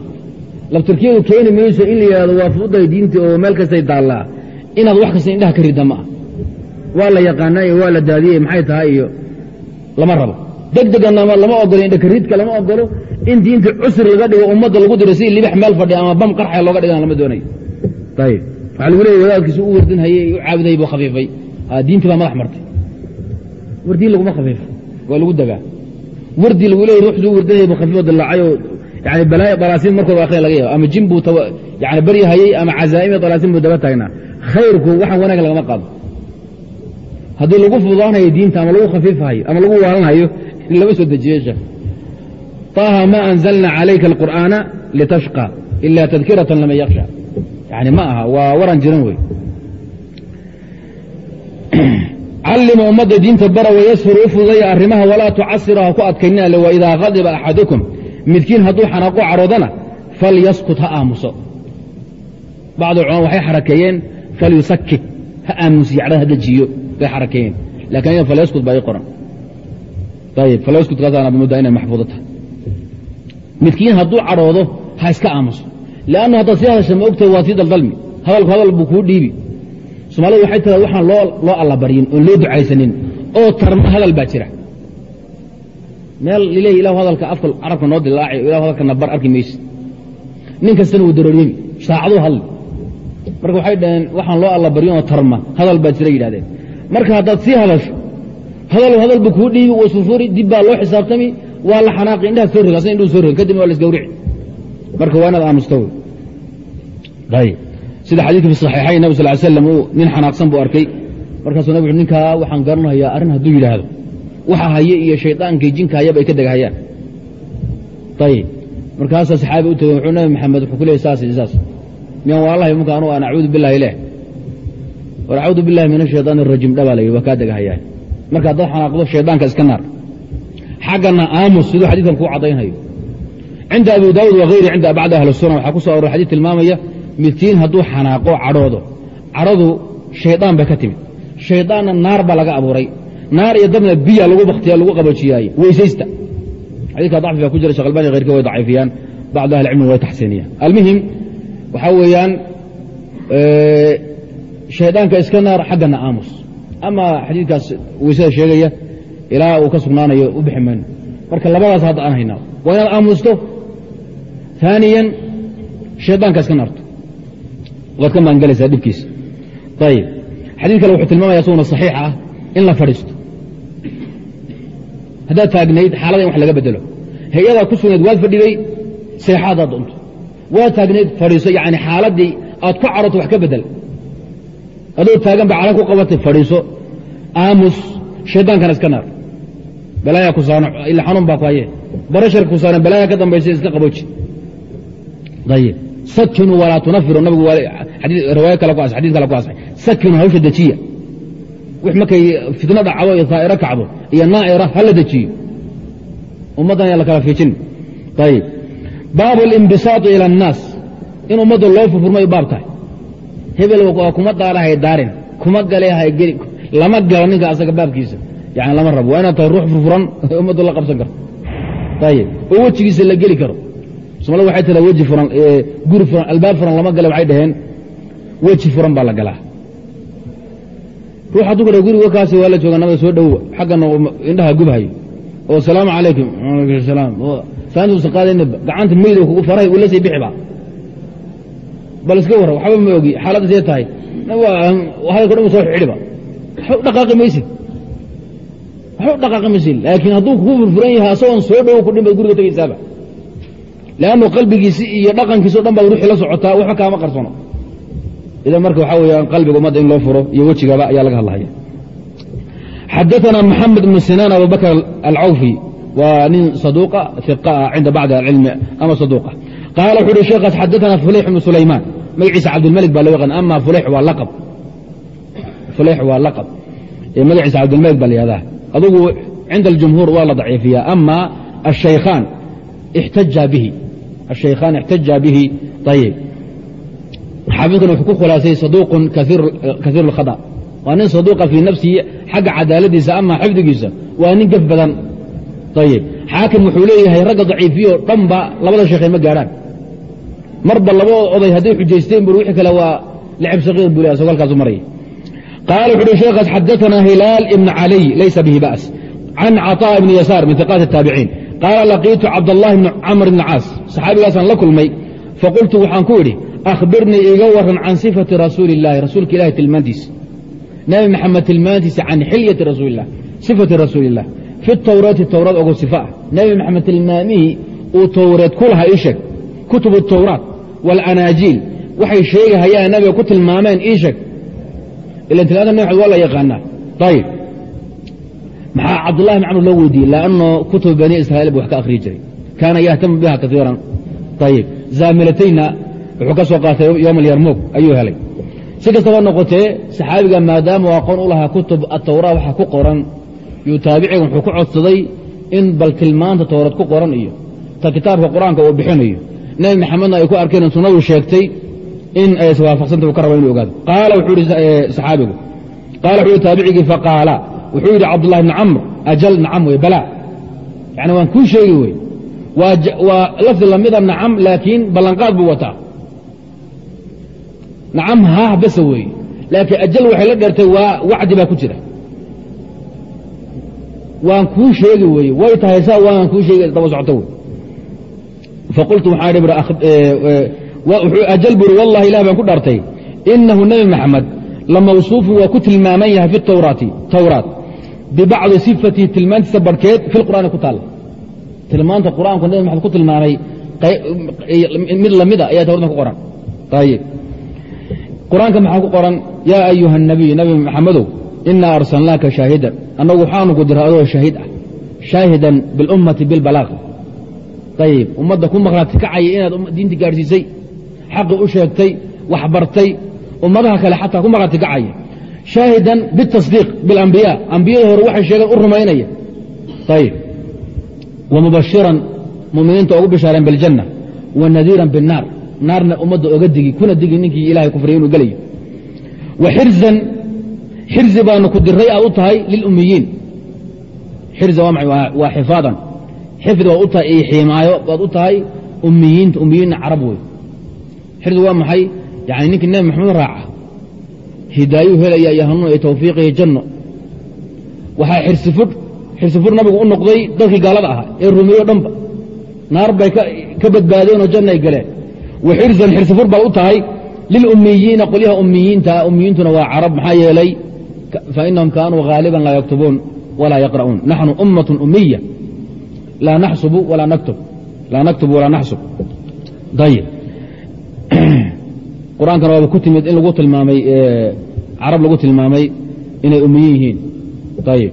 Labtirkiyadu keeni mayso in la yidhahdo waa fuday diinta oo meel kastay daallaa. Inaad wax kasta indhaha ka ridda ma ah waa la yaqaanaa iyo waa la daadiyey maxay tahay iyo lama rabo. Degdegana lama ogolo indhakaridka lama ogolo in diinta cusri laga dhigo ummadda lagu diro si libax meel fadhi ama bam qarxaya looga dhigana lama doonayo. Ayib waxaa lagu leeyay wadaadkiisu u wardinhayey u caabudayay buu khafiifay. Diintii baa madax martay. Wardiin laguma khafiifo waa lagu degaa wardi lagu leeyay ruuxduu wardinayay buu khafiifo dilaacayoo yani balaayo markooda akhriya laga yaaba ama jin buu yani baryahayey ama cazaa'im dalaasiin buu daba taagnaa. Khayrku waxaan wanaag lagama qaado haddii lagu fududaanayo diinta ama lagu khafiifhayo ama lagu waalanhayo lama soo dejiyo sheekh طaaha ma anzalna calayka alqur'aana litashqى ila tadkiratan laman yaksha yani ma aha waa waran jiran wey. Callima ummadda diinta bara wayasfir u fududaya arrimaha walaa tucasira ha ku adkaynina le waidaa hadiba axadukum midkiin hadduu xanaaqo caroodana falyaskut ha aamuso. Bacdu culama waxay xarakeeyeen falyusakit ha aamusiyo cadhada ha dejiyo bay xarakeeyeen laakiin aya falyaskut baa ii qoran. Ayib falyaskut kaasaana muddaa inay maxfuudo tahay. Midkiin hadduu cadhoodo ha iska aamuso leannu haddaad sii hadasha ma ogtahay waa sii daldalmi. Hadalku hadal buu kuu dhiibi. Soomaalidu waxay tahay waxaan loo allabaryin oon loo ducaysanin. Oo tarma hadal baa jira. Meel lileeya ilahu hadalka afka carabka noo dilaacayo ilahu hadalkana bar arki mayse nin kastana wuu darooriyemi saacaduu hadli. Marka waxay dhaheen waxaan loo allabaryin oo tarma. Hadal baa jira yidhahdeen marka haddaad sii hadasho hadal hadal buu kuu dhiibi wa surfuri dib baa loo xisaabtami waa la xanaaqi indhaha soo rog asna indhuu soo rog kadibna waa la isgawrici. Marka waa inaad aamusto. Wey ayb sida xadiidka fi saxiixayn nabig sal ly slam uu nin xanaaqsan buu arkay. Markaasuu nabig ninkaa waxaan garanayaa arrin hadduu yidhaahdo. Waxa haye iyo shaydaankii jinka hayaba ay ka degahayaan. Ayib markaasaa saxaabi u tegey wuxuu nabi maxamed wuxuu ku leeyay saas iyo saas. Miyaan waalahay marka anugu aan acuudu billahi leh war acuudu billahi min ashaytaan arajim dhabaa la yidhi waa kaa degahayaa marka haddaad xanaaqdo shaydaanka iska naar. Xaggana aamus siduu xadiidkan kuu caddaynhayo cinda abi daawud wahayri cinda bacdi ahli sunan waxaa ku so aroray xadiid tilmaamaya midkiin hadduu xanaaqo cadhoodo. Cadhadu shaydaan bay ka timid. Shaydaanna naar baa laga abuuray. Naar iyo dabna biya lagu baktiya lagu qabojiyaaye weysaysta. Xadiidka dacfi baa ku jira shekh albani khayrka way daciifiyaan bacdu ahli cilmi way taxsiiniyaan. Almuhim waxaa weeyaan shaydaanka iska naar xaggana aamus. Ama xadiidkaas weysada sheegaya ilaa uu ka sugnaanayo u bixi mayno. Marka labadaas hadda aan haynaa waa inaad aamusto aaniyan shaydaanka iska naarto. Waad ka maangelaysaa dhibkiisa. Ayib xadiid kale wuxuu tilmaamaya isaguna saxiix ah in la fadhiisto. Haddaad taagnayd xaalada in wax laga bedelo hay'adaa ku sugnayd waad fadhiday seexaadaad doonto. Waad taagnayd fadhiiso yani xaaladdii aad ku caroto wax ka bedel adoo taagan ba calan ku qabatay fadhiiso. Aamus shaydaankana iska naar. Balaayaa ku saano ila xanuun baa ku haye. Barasharka ku saaran balaayaa ka dambaysa iska qabooji. Ayib sakinu walaa tunafiru nabigu riwaaya kale ku xadid kale ku asay sakinu hawsha dejiya wix markay fitno dhacdo iyo daa'iro kacdo iyo naa'ira hala dejiyo ummaddan ayaa la kala fiijin ayib baabu alimbisaatu ila annaas in ummadda loo furfurmay baab tahay hebel waa kuma daalahay daarin kuma gale haygeli lama galo ninka asaga baabkiisa. Yani lama rabo waa inaad tahay ruux furfuran ummaddu la qabsan karto ayib oo wejigiisa la geli karo. Somalida waxay tiraa weji furan guri furan albaab furan lama gale waxay dhaheen weji furan baa la galaa. Ruux hadduu ka guriga kaasi waa la jooga nabada soo dhowowa xaggana indhaha gubhayo oo asalaamu calaykum. Alaykum salaam. Saantuusa qaadayna gacanta meyda kugu faray ula sii bixiba bal iska warra waxba ma ogi xaaladda see tahay. Hadalka dhan soo xidhiba waxba u dhaqaaqi maysid waxba u dhaqaaqi maysid laakiin hadduu kugu furfuran yahay asagoon soo dhowo ku dhin baad guriga tegaysaaba lannu qalbigiisi iyo dhaqankiiso dhan baad ruuxii la socotaa waxba kaama qarsono. Idan marka waxaa weyaan qalbiga ummadda in loo furo iyo wejigaba ayaa laga hadlahaya xadaثna maxamed bnu sinaan abubakr alcawfi waa nin saduuqa iqa ah cinda bacdi alcilmi ama saduuqa qaala wuxu uhi sheekaas xadaثna fulayx bnu sulaymaan magaciisa cabdilmalik baa loo yaqaan ama fulayx waa laqab fulayx waa laqab magaciisa cabdilmalik baa la yihahdaa adugu cinda aljumhuur waa la daciifiyaa ama الشhaykhaan اxtaja bihi الشhaykhaan اxtaja bihi ayib xaafidkuna wuxuu ku khulaasay saduuqun kaiir اlkhada waa nin saduuqa fii nafsihi xagga cadaaladiisa ama xifdigiisa waa nin gef badan ayib xaakim wuxuu leeyahay ragga daciifiyo dhanba labada sheekhay ma gaadhaan marba laba oday hadday xujaysteen bur wixii kale waa lacib sakiir buu le asagoo halkaasu maraya qaala wuxu uhi sheekaas xadaثana hilaal ibn caliy laysa bihi ba's can caطاء ibni yasaar min iqaati الtaabiciin qaala laqiitu cabdالlahi bn camr bn caas saxaabigaasaan la kulmay faqultu waxaan ku idhi akhbirnii iiga waran can sifati rasuuli اllahi rasuulka ilahi tilmaantiisa nabi maxamed tilmaantiisa can xilyati rasuuli اlah sifati rasuuli اllah fi tawraati towraad ogo sifa ah nabi maxamed tilmaamihii uu towreed ku lahaa ii sheeg kutub الtowraat wاlanaajiil waxay sheegahayaan nabiga ku tilmaameen ii sheeg ilan tilmaanta nabi maxamed waa la yaqaanaa ayib maxaa cabdullahi bn camr loo weydiiyey lanno kutub bani israiil bu wax ka akhriyi jiray kaana yahtamu biha kaiiran ayib zaamilatayna wuxuu ka soo qaatay yowm alyarmuug ayuu helay si kastaba noqotee saxaabiga maadaama u aqoon u lahaa kutub atawra waxa ku qoran yuu taabicigan wuxuu ku codsaday in bal tilmaanta towrad ku qoran iyo ta kitaabka qur'aanka uu bixinayo nebi maxamedna ay ku arkeen sunnadu sheegtay in ay iswaafaqsanta u ka raba inu ogaado. Qaala wuxuu ihi saxaabigu qaala wuxuu ihi taabicigii faqaala wuxuu yidhi cabdullahi bni camr ajal nacam wey balaa. Yani waan kuu sheegi wey waa lafdi lamida nacam laakiin ballanqaad buu wataa. Nacam haah basa weeye laakiin ajal waxay la dheertay waa wacdi baa ku jira. Waan kuu sheegi weye way tahay saa waan kuu sheegi daba socoto wey faqultu waxaa ajal buri wallahi ilah baan ku dhaartay inahu nebi maxamed la mawsuufun waa ku tilmaaman yahay fi tawraati tawraat bibacdi sifatii tilmaantiisa barhkeed fi lqur'aani ku taalla tilmaanta qur'aanku nebi maxamed ku tilmaamay mid lamida ayaa tawraadna ku qoran ayib qur'aanka maxaa ku qoran yaa ayuha nabiy nabi maxamedow inaa arsalnaaka shaahidan annagu waxaanu ku adoo shahiid ah shaahidan bilummati bilbalaaq ayb ummadda ku maqhraati kacaya inaad um-, diinta gaadhsiisay xaqi u sheegtay wax bartay ummadaha kale xataa ku maqhraati kacaya shaahidan bitasdiiq bilambiyaa ambiyada hore waxay sheegeen u rumaynaya. Ayb wa mubashiran muminiinta ugu bishaareen biljanna. Wa nadiiran binnaar naarna ummadda oga digi kuna digi ninkii ilahay kufriya inuu gelayo. Wa xirzan xirzi baanu ku diray aad u tahay lilummiyiin. Xirza waa maxay? Waa xifaadan xifdi baad u tahay iyo xiimaayo baad u tahay ummiyiinta ummiyiinna carab wey xirzi waa maxay? Yani ninkii nebi maxamed raaca. Hidaayuu helaya iyo hanuun iyo tawfiiq iyo janno. Waxaa xirsifur xirsifur nabigu u noqday dadkii gaalada ahaa ee rumeeyo dhanba. Naar bay ka badbaadeen oo janna ay galeen waxirsan xirsifur baad u tahay lilummiyiina qolyaha ummiyiinta ummiyiintuna waa carab maxaa yeelay fainahum kaanuu haaliban laa yaktubuun walaa yaqra'uun. Naxnu ummatun umiya laa naxsubu walaa naktub. Laa naktubu walaa naxsub. Ayib qur'aankana waaba ku timid in lagu tilmaamay carab lagu tilmaamay inay ummiyin yihiin. Ayib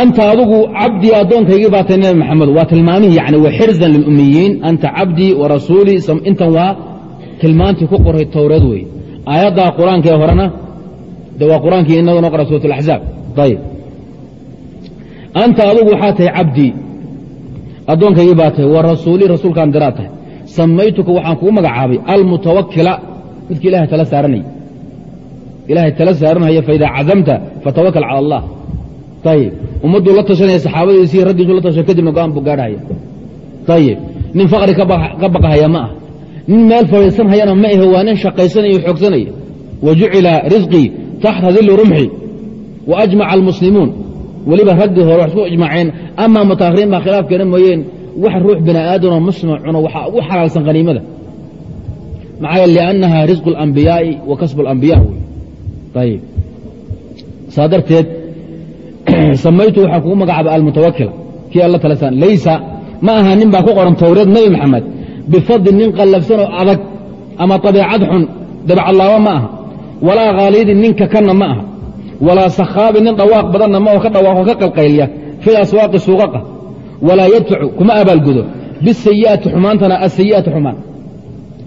anta adugu cabdii addoonkaygii baa nebi maxamed. Waa tilmaamihii yani wa xirzan lilummiyiin anta cabdii wa rasuulii intan waa tilmaantii ku qoray towreed wey aayaddaa qur'aanka ee horena de waa qur'aankii inaga noo qora suurat alaxzaab ayib anta adugu waxaa tahay cabdii addoonkaygii baa tahay wa rasuulii rasuulkaan diraa tahay samaytuka waxaan kugu magacaabay almutawakila midkii ilahay tala saaranaya ilahay tala saaranhaya faidaa cazamta fatawakal cala allah ayib ummadduu la tashanaya saxaabadiisii raggiisuu la tashay kadibna go'aan buu gaadhahaya ayib nin faqri ka baqahaya ma ah nin meel fadhiisanhayana ma ahe waa nin shaqaysanaya xoogsanaya wa jucila risqii taxta dilli rumxi wa ajmaca almuslimuun weliba raggii hore wax isku ijmaaceen amaa mutaahiriin baa khilaaf keena mooyeen wax ruux bini aadanoo muslima cuno waxaa ugu xalaalsan qaniimada. Maxaa liannaha risqu اlambiyaa'i wa kasbu اlambiya wey ayib saa darteed samaytu waxaa kugu magacaaba almutawakila kii alla tala saan laysa ma aha nin baa ku qoran towreed nebi maxamed. Bifadli nin qallafsanoo adag ama dabeecad xun dabecadlaaba ma aha. Walaa khaalidin ninka kanna ma aha walaa sakhaabi nin dhawaaq badanna ma oo ka dhawaaqo ka qalqaylya fii aswaaqi suuqaqa. Walaa yadfacu kuma abaalgudo. Bisayi'ati xumaantana asayi'ati xumaan.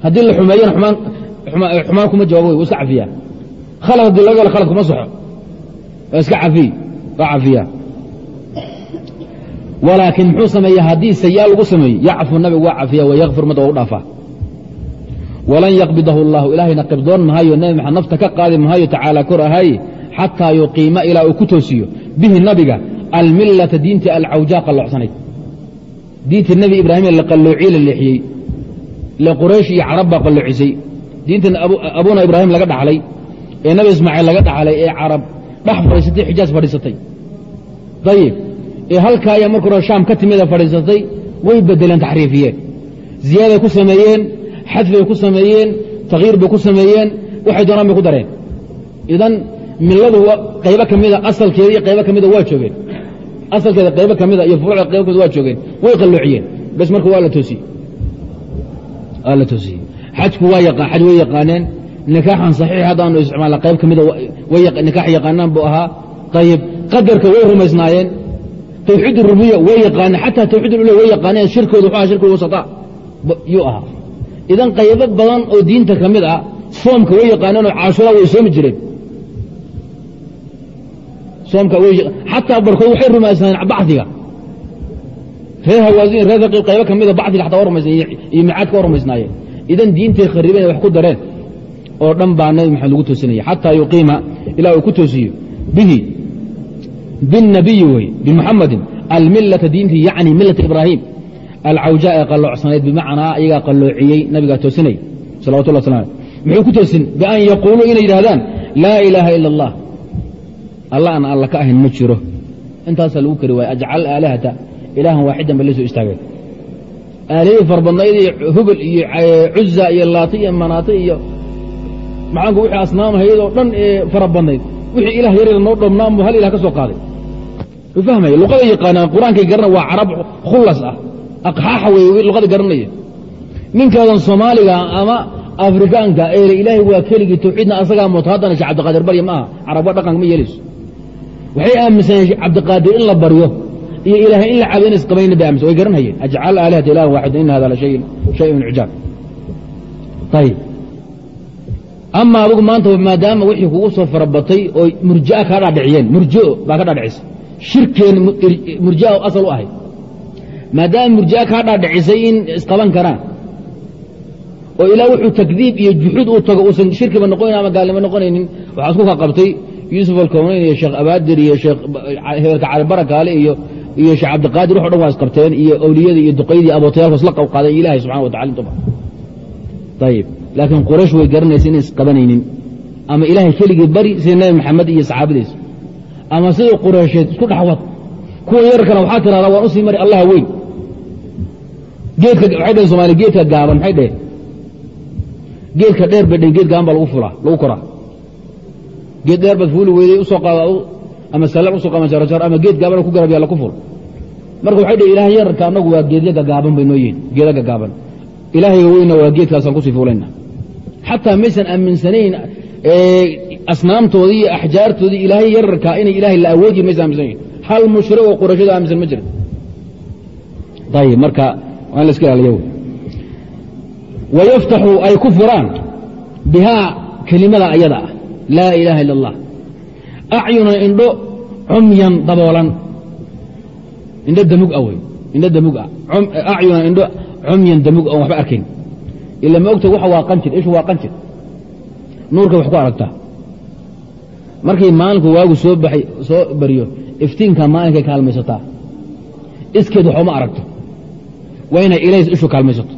Haddii la xumeeyana xumaan kuma jawaabo wey wa iska cafiyaa. Khalad haddii laga helo khalad kuma soxo. Waa iska cafiy waa cafiyaa. Walaakiin muxuu sameeya haddii sayaa lagu sameeyo yacfu nabigu waa cafiya wayakfir ummadda waa u dhaafaa. Walan yaqbidahu allahu ilaahayna qibdoon mahayo nebi maxamed nafta ka qaadi mahayo tacaala kor ahaye xataa yuqiima ilaa uu ku toosiyo bihi nabiga almillata diintii alcawjaa qallocsanayd diintii nebi ibraahim la qalloociye la leexiyey. Ile quraysh iyo carab baa qalloocisay diintan abuna ibraahim laga dhaxlay ee nebi ismaaciil laga dhaxlay ee carab dhex fadhiisatay xijaas fadhiisatay. Ayib ee halkaaya marka hore shaam ka timida fadhiisatay way bedeleen taxriifiyeen. Ziyaaday ku sameeyeen xadfibay ku sameeyeen takyiir bay ku sameeyeen waxay doonaan bay ku dareen. Idan miladu qaybo ka mida asalkeeda iyo qaybo ka mida waa joogeen. Asalkeeda qaybo ka mida iyo furuucda qaybo kamida waa joogeen. Way qalloociyeen bes marka waa la toosiyey. Waa la toosiyey. Xajku waa xaj way yaqaaneen. Nikaaxan saxiix haddaanu isticmaala qayb ka mida nikaax yaqaanaan buu ahaa. Ayib qadarka way rumaysnaayeen. Tawxiid rubiya way yaqaaneen. Xataa tawxiid uluhiya way yaqaaneen. Shirkooda wuxuu aha shirku wasata yuu ahaa. Idan qaybo badan oo diinta ka mid ah soomka way yaqaaneen oo caashuraa way soomi jireen xataa barkood waxay rumaysaneen bacdiga. Reer hawaasin reer qaybo ka mida bacdiga xataa waa rumaysan iyo micaadka waa rumaysnaayeen. Idan diintay kharibeen wax ku dareen oo dhan baa nabi maxamed lagu toosinaya xataa yuqiima ilaa uu ku toosiyo bihi biاnabiyi wey bimuxamadin almilata diintii yacni milata ibraahim alcawjaa ee qalloocsanayd bimacnaa iyagaa qalloociyey nabigaa toosinay salawatu llah slam muxuu ku toosin bian yaquuluu inay yidhahdaan laa ilaaha ila اllah alla aan alla ka ahayn ma jiro. Intaasaa lagu kari waaya ajcal aalihata ilaahan waaxidan ba la soo istaagay. Aalihii farbadnayd iyo hubel iyo cuza iyo laati iyo manaati iyo maxaanku wixii asnaamhayd oo dhan ee fara wixii ilah yaryar noo dhoomnaanbu hal ilah ka soo qaaday. U fahmaya luqada yaqaanaan qur'aankay garana waa carab khullas ah. Aqxaaxa wey luqada garanaya. Ninkaadan soomaaliga ama afrikaanka eele ilaahay waa keligii tawxiidna asagaa mooto haddana shee cabdiqaadir barya ma aha carabba dhaqanka ma yeelayso waxay aaminsaneen cabdiqaadir in la baryo iyo ilaahay in la caabudo ina isqabayna bay aaminsan way garanhayeen ajcal aalihata ilahan waaxida in hada la shayun cijaab ayib ama adugu maanta maadaama wixii kugu soo farabatay oo murjia kaa dhaadhiciyeen murjio baa ka dhaadhicisay shirkeen murjia asal u ahayd. Maadaama murjia kaa dhaadhicisay in isqaban karaan oo ilaa wuxuu takdiib iyo juxuud uu tago uusan shirkiba noqonayn ama gaalnimo noqonaynin waxaa isku ka qabtay yuusuf alkownayn iyo sheekh abaadir iyo sheekh hebelka cali barakaale iyo sheekh cabdiqaadir waxo dhan waa isqabteen iyo awliyadii iyo duqaydii abootayaalku isla qawqaadeen ilahay subxana wa tacala intuba. Ayib laakiin quraysh way garanaysa inay isqabanaynin ama ilaahay keligii bari sida nebi maxamed iyo saxaabadiisa ama sidai qureysheed isku dhexwad kuwa yarkana waxaa tirahdaa waan u sii mari allaha weyn. Geedka waxay dhaheen somaaliya geedka gaaban maxay dheheen geedka dheer bay dheheen geed gaaban baa lagu fulaa lagu koraa geed dheer baad fuuli weyday u soo qaada ama sallan u soo qaama jarjar ama geed gaaban ku garab yaalla ku ful marka waxay dheheen ilaah yararka annagu waa geedya gagaaban bay noo yihiin geeda gagaaban. Ilaahayga weyna waa geedkaasaan ku sii fuulayna. Xataa maysan aaminsanayn asnaamtoodii iyo axjaartoodii ilaahay yararkaa inay ilaahay la awoodiyi maysan aaminsan hal mushri oo qurashada aaminsan ma jira. Ayib marka waa in la iska ilaaliya wy wayaftaxu ay ku furaan bihaa kelimada ayada ah laa ilaaha ila اllah acyunan indho cumyan daboolan. Indho damug ah wey. Indho damug ah. Acyunan indho cumyan damug oon waxba arkayn ila ma ogta waxa waa qanjir ishu waa qanjir nuurka wax ku aragtaa markii maalinku waagu soo baxay soo bariyo iftiinka maalinkay kaalmaysataa iskeed waxuma aragto. Waa inay ilays ishu kaalmaysato.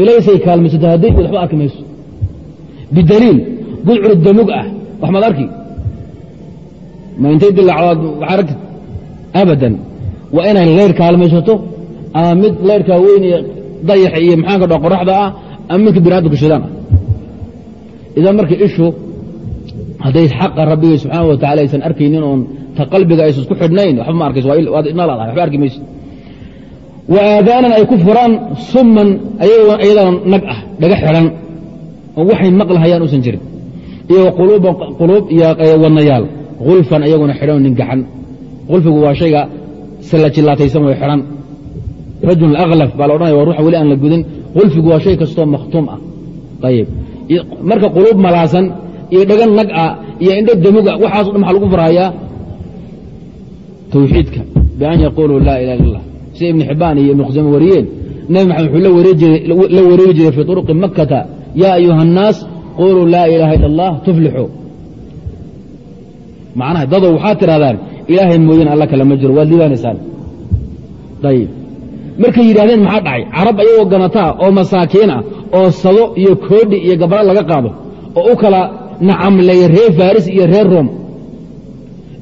Ilaysay kaalmaysato hadday waxba arki mayso. Bidaliil gudcur damug ah. Wax maad arki? Ma intay dilacdaad wax aragtid? Abadan. Waa inay leyr kaalmaysato ama mid leyrkaa weyn iyo dayax iyo maxaanka dho qoraxda ah ama midka binaadamka shidaan ah. Idan marka ishu hadday xaqa rabbigay subxaana wa tacala aysan arkaynin oon ta qalbiga aysan isku xidhnayn waxba ma arkayso waad nalaadahay waxba arki mayso wa aadaanan ay ku furaan summan iyadana nag ah dhaga xidhan oo waxay maqlahayaan uusan jirin iyo quluub iyo wadnayaal. Hulfan iyaguna xidhan nin gaxan hulfigu waa shayga sallajillaataysan way xidhan. Rajul aklaf baa la odhanaya waa ruuxa weli aan la gudin. Hulfigu waa shay kastoo makhtuum ah. Ayib marka quluub malaasan iyo dhagan nag ah iyo indho damuga waxaaso dhan maxaa lagu farahayaa? Tawxiidka. Bian yaquuluu laa ilaha illa allah sida ibni xibbaan iyo khusayme wariyeen nebi maxamed wuxuu la wareegi jiray fii turuqi makkata yaa ayuha annaas quluu laa ilaaha illa allah tuflixuu macnaha dadow waxaad tidhahdaan ilaahay mooyane alla kale ma jiro waad liibaanaysaan ayib markay yidhahdeen maxaa dhacay carab ayagoo ganataa oo masaakiin ah oo sado iyo koodhi iyo gabra laga qaado oo u kala nacamleeya reer faris iyo reer rom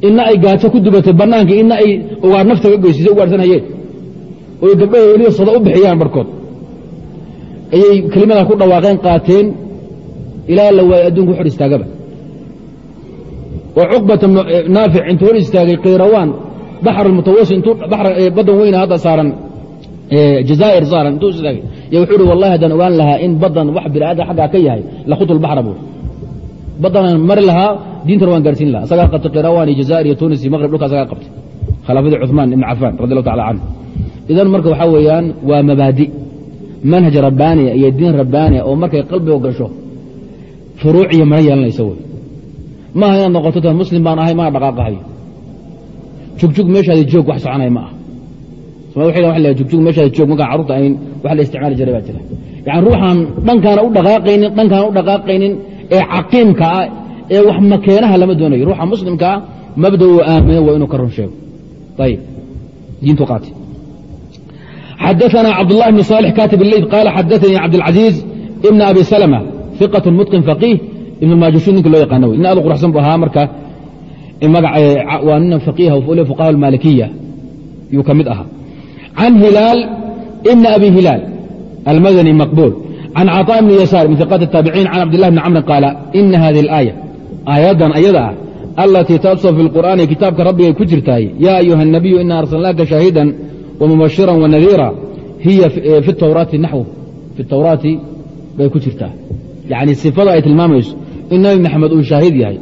ina ay gaajo ku dubatay bannaanka ina ay ugaar nafta ka goysisay ugaarsanayeen oy gabdhaha weliba sado u bixiyaan barkood ayay kelimadaa ku dhawaaqeen qaateen ilaa la waayey adduunku xor istaagaba oo cuqbata naafic intuu hor istaagay kayrawaan baxr mutawasi intuu baddan weyna hadda saaran jazaa'ir saaran intuu istaagay ya wuxuu uhi wallahi haddaan ogaan lahaa in baddan wax biniaadam xaggaa ka yahay lakhutu lbaxra buur baddanaan mari lahaa diintana waan gaarsiin lahaa asagaa qabtay kayrawaan iyo jazaa'ir iyo tunis iyo maqrib dhulka asagaa qabtay khilaafadii cuثmaan ibn cafaan radi allahu tacala canhu idan marka waxaa weeyaan waa mabaadi manhaj rabbaaniya iyo diin rabbaaniya oo markay qalbiga gasho furuuciya mana yeelanaysa wey maaha inaad noqoto ta muslim baan ahay maa dhaqaaqahayo jugjug meeshaadi joog wax soconaya ma ah jugjug meeshaadi joog markaan carruurta ahayn wax la isticmaali jiray baa jira yani ruuxaan dhankaana u dhaqaaqaynin dhankaana u dhaqaaqaynin ee caqiimka ah ee wax makeenaha lama doonayo ruuxa muslimkaa mabda uu aamino waa inuu ka run sheego ayib diintu qaati xadaثna cabdالlahi bn صالح katib اleyt qala xadaثanii cabdالcaزيiز ibn abi slmة ثiqaة mutqin faqiih ibn maajushuun ninka loo yaqaana wey nin aad u quruxsan bu ahaa marka waa nina faqiiha le fuqaha اlmalikiya yuu ka mid ahaa can hilaal ibn abi hilaal almadani maqbuul can caطاء bni yasaar min ثiqaati الtaabiciin can cabdالlah bni camrin qaala ina hadihi اlآية aayaddan ayada ah alatii tadsf fi اlqur'aani kitaabka rabbigay ku jirtahay ya ayuha الnabiyu ina arsalnaaka shaahidan wmubashira wanadiira hiya fi tawraati naxw fi tawraati bay ku jirtaa yacni sifada ay tilmaamayso in nabi maxamed uu shaahid yahay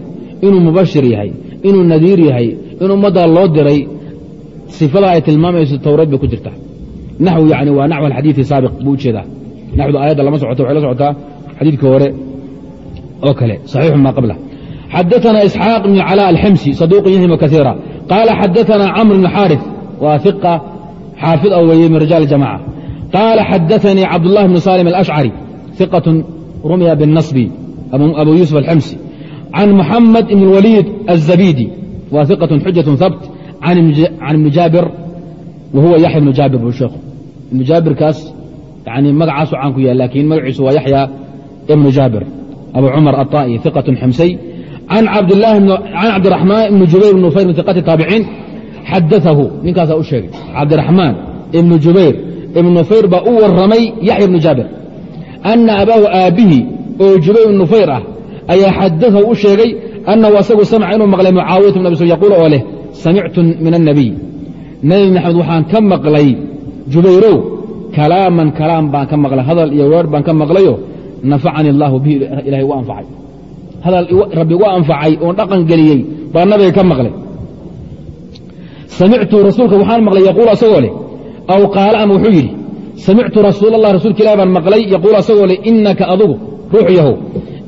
inuu mubashir yahay inuu nadiir yahay in ummaddaa loo diray sifada ay tilmaamayso tawreed bay ku jirtaa naxw yani waa naxw alxadiidi saabiq buu ujeedaa naxwda aayadda lama socoto waxay la socotaa xadiidkii hore oo kale saxiixu maa qabla xadaثna isxaaq bn calaa alximsi saduuqun yahim kaiira qaala xadaثna camr bn xaarif waa iqa xaafid a weeye min rijaal jamaca qaala xadaثanii cabdالlahi bn salim alأshcari iqaة rumya bالnaصbi abu yuusuf alximsi can muxamed ibn اlwaliid الzabidi wa iqaة xujaة habt can ibni jaabir wa huwa yaxya ibnu jaabir bu sheekhu ibnu jaabirkaas yani magacaasu caan ku yahay lakiin magaciisu waa yaxya ibnu jaabir abu cumar aلطa'i iqaة ximsay can cabdiraxmaan ibni jubayr bn nufayr min iqati taabiciin xadaahu ninkaasaa u sheegay cabdiraxmaan ibnu jubayr ibnu nufayr baa u waramay yaxya ibnu jaabir ana abaahu aabbihi oo jubayr nufayr ah ayaa xadaahu u sheegay annahu asagu samca inuu maqlay mucaawiyat bn abi sufyan yaquul oo leh samictu min annabiy. Nebi maxamed waxaan ka maqlay jubayrow kalaaman kalaam baan ka maqlay hadal iyo weer baan ka maqlayo nafacani allaahu bihi ilahay ugu anfacay. Hadal rabbi ugu anfacay oon dhaqan geliyey baa nabiga ka maqlay. Samictu rasuulka waxaan maqlay yaquul asagoo leh aw qaala ama wuxuu yidhi samictu rasuul allah rasuulka ilahi baan maqlay yaquul asagoo leh inaka adugu ruux yahow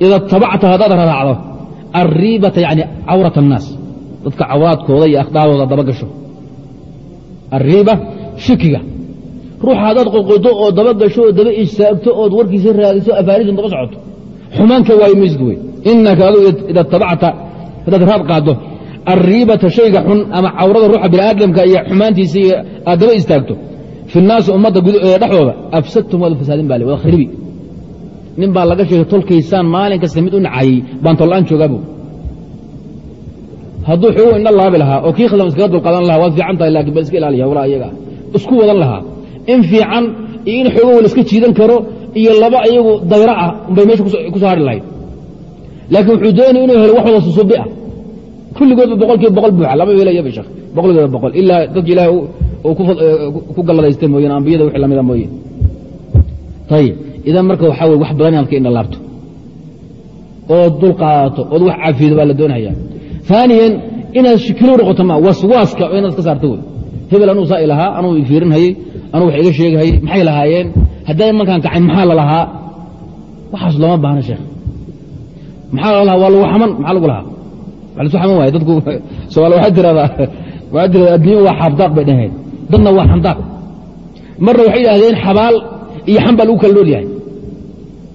ida tabacta haddaad raraacdo alriibata yani cawrat annaas dadka cawraadkooda iyo akhdhaadooda daba gasho alriiba shikiga ruuxa haddaad qoqodo oo daba gasho oo daba istaagto ood warkiisa raadiso afaaridan daba socoto xumaanka waayo miisg wey inaka adugu ida tabacta haddaad raad qaaddo alriibata shayga xun ama cawrada ruuxa biniaadamka iyo xumaantiisa iyo aad daba istaagto fi naasi ummadda dhexdooda afsadtum waad fasaadin baa le waad kharibi nin baa laga sheegay tolkaysaan maalin kasta mid u nacayey baan tollaan joogaabu hadduu xoogo indha laabi lahaa oo kii khaldam iskaga dulqaadan lahaa waad fiican tahay laakiin bal iska ilaaliya hawlaha iyaga isku wadan lahaa in fiican iyo in xoogo la iska jiidan karo iyo laba iyagu dayro ah unbay meesha ku soo hari lahayd laakiin wuxuu doonaya inuu helo wax wada susubi ah kulligoodba boqol boqol buuxa lama welayaba sheekh boqol kiiba boqol ilaa dadka ilaahay uu ku galladaysta mooyeen ambiyada wixii lamida mooye. Ayib idan marka waxaa weye wax badan inaad ka indha ood dul ood wax cafido baa la doonaya. Aaniyan inaad shikilo noqoto ma waswaaska inaad ka saarto wey. Hebel anuu saa ilahaa anuu fiirinhayey anuu wax iga sheegahayey maxay lahaayeen? Hadday markaan kacay maxaa la lahaa? Waxaas looma baahna sheekh. Maxaa la lahaa? Waa lagu xaman maxaa lagu lahaa? Wa lasu xaman waaya dadku somaali waxaa tiradaa adduunya waa xaabdaaq bay dhaheen dadna waa xandaaq marna waxay yidhahdeen xabaal iyo xan baa lagu kala nool yahay.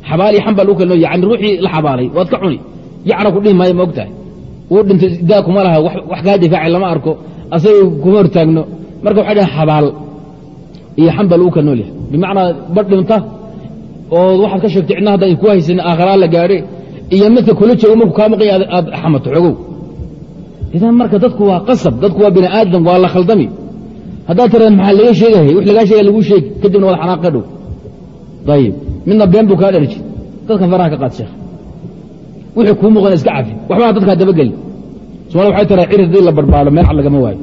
Xabaal iyo xan baa kala nool yahay. Yani ruuxii la xabaalay waad ka cuni. Yacna ku dhihi maayo ma og tahay wuu dhintay daa kuma laha wax kaa difaacay lama arko. Asaga kuma hortaagno. Marka waxay dhahen xabaal iyo xan baa lagu kala nool yahay. Bimacnaa badh dhinta oo waxaad ka sheegtay cidna hadda ku haysan aakharaa la gaadhe iyo midka kula joogo markuu kaa maqanya aad xamato xogow. Idan marka dadku waa qasab dadku waa bini aadam waa la khaldami haddaad tiraad maxaa laga sheegahaya wix lagaa sheegaya laguu sheegi kadibna wada xanaaq ka dhow. Ayib midna been buu kaa dharji dadkan faraha ka qaad sheekh. Wixii kuu muuqana iska cafi. Waxbaa dadkaa dabageli somalia waxay tiraa cirid haddii la barbaado meel cad lagama waayo.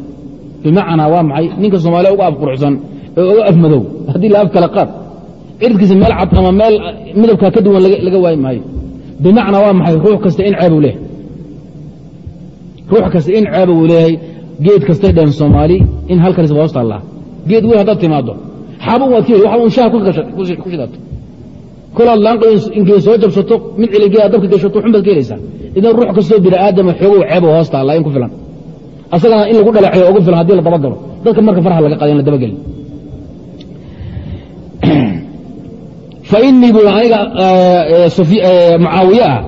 Bimacnaa waa maxay? Ninka soomaaliya uga af quruxsan ee uga af madow. Haddii la af kala qaad ciridkiisa meel cad ama meel midabkaa ka duwan laga waayi maayo. Bimacnaa waa maxay? Ruux kasta in ceeb u leeyahay ruux kasta in ceeba uu leeyahay geed kastay dheen soomaali in halkanis waa hoos taallaa. Geed weyn haddaad timaado xaabun waad ka heli waxa un shaha ku shidato kolaad laanqa inkay soo jabsato mid ciligeeda dabka gashato xun baad ka helaysaa idan ruux kastoo bini aadama xoogow ceebo hoos taallaa in ku filan. Asagana in lagu dhaleeceeyo ugu filan haddii la dabagalo dadka marka farha laga qaada in la dabageli fainii buu aniga mucaawiye ah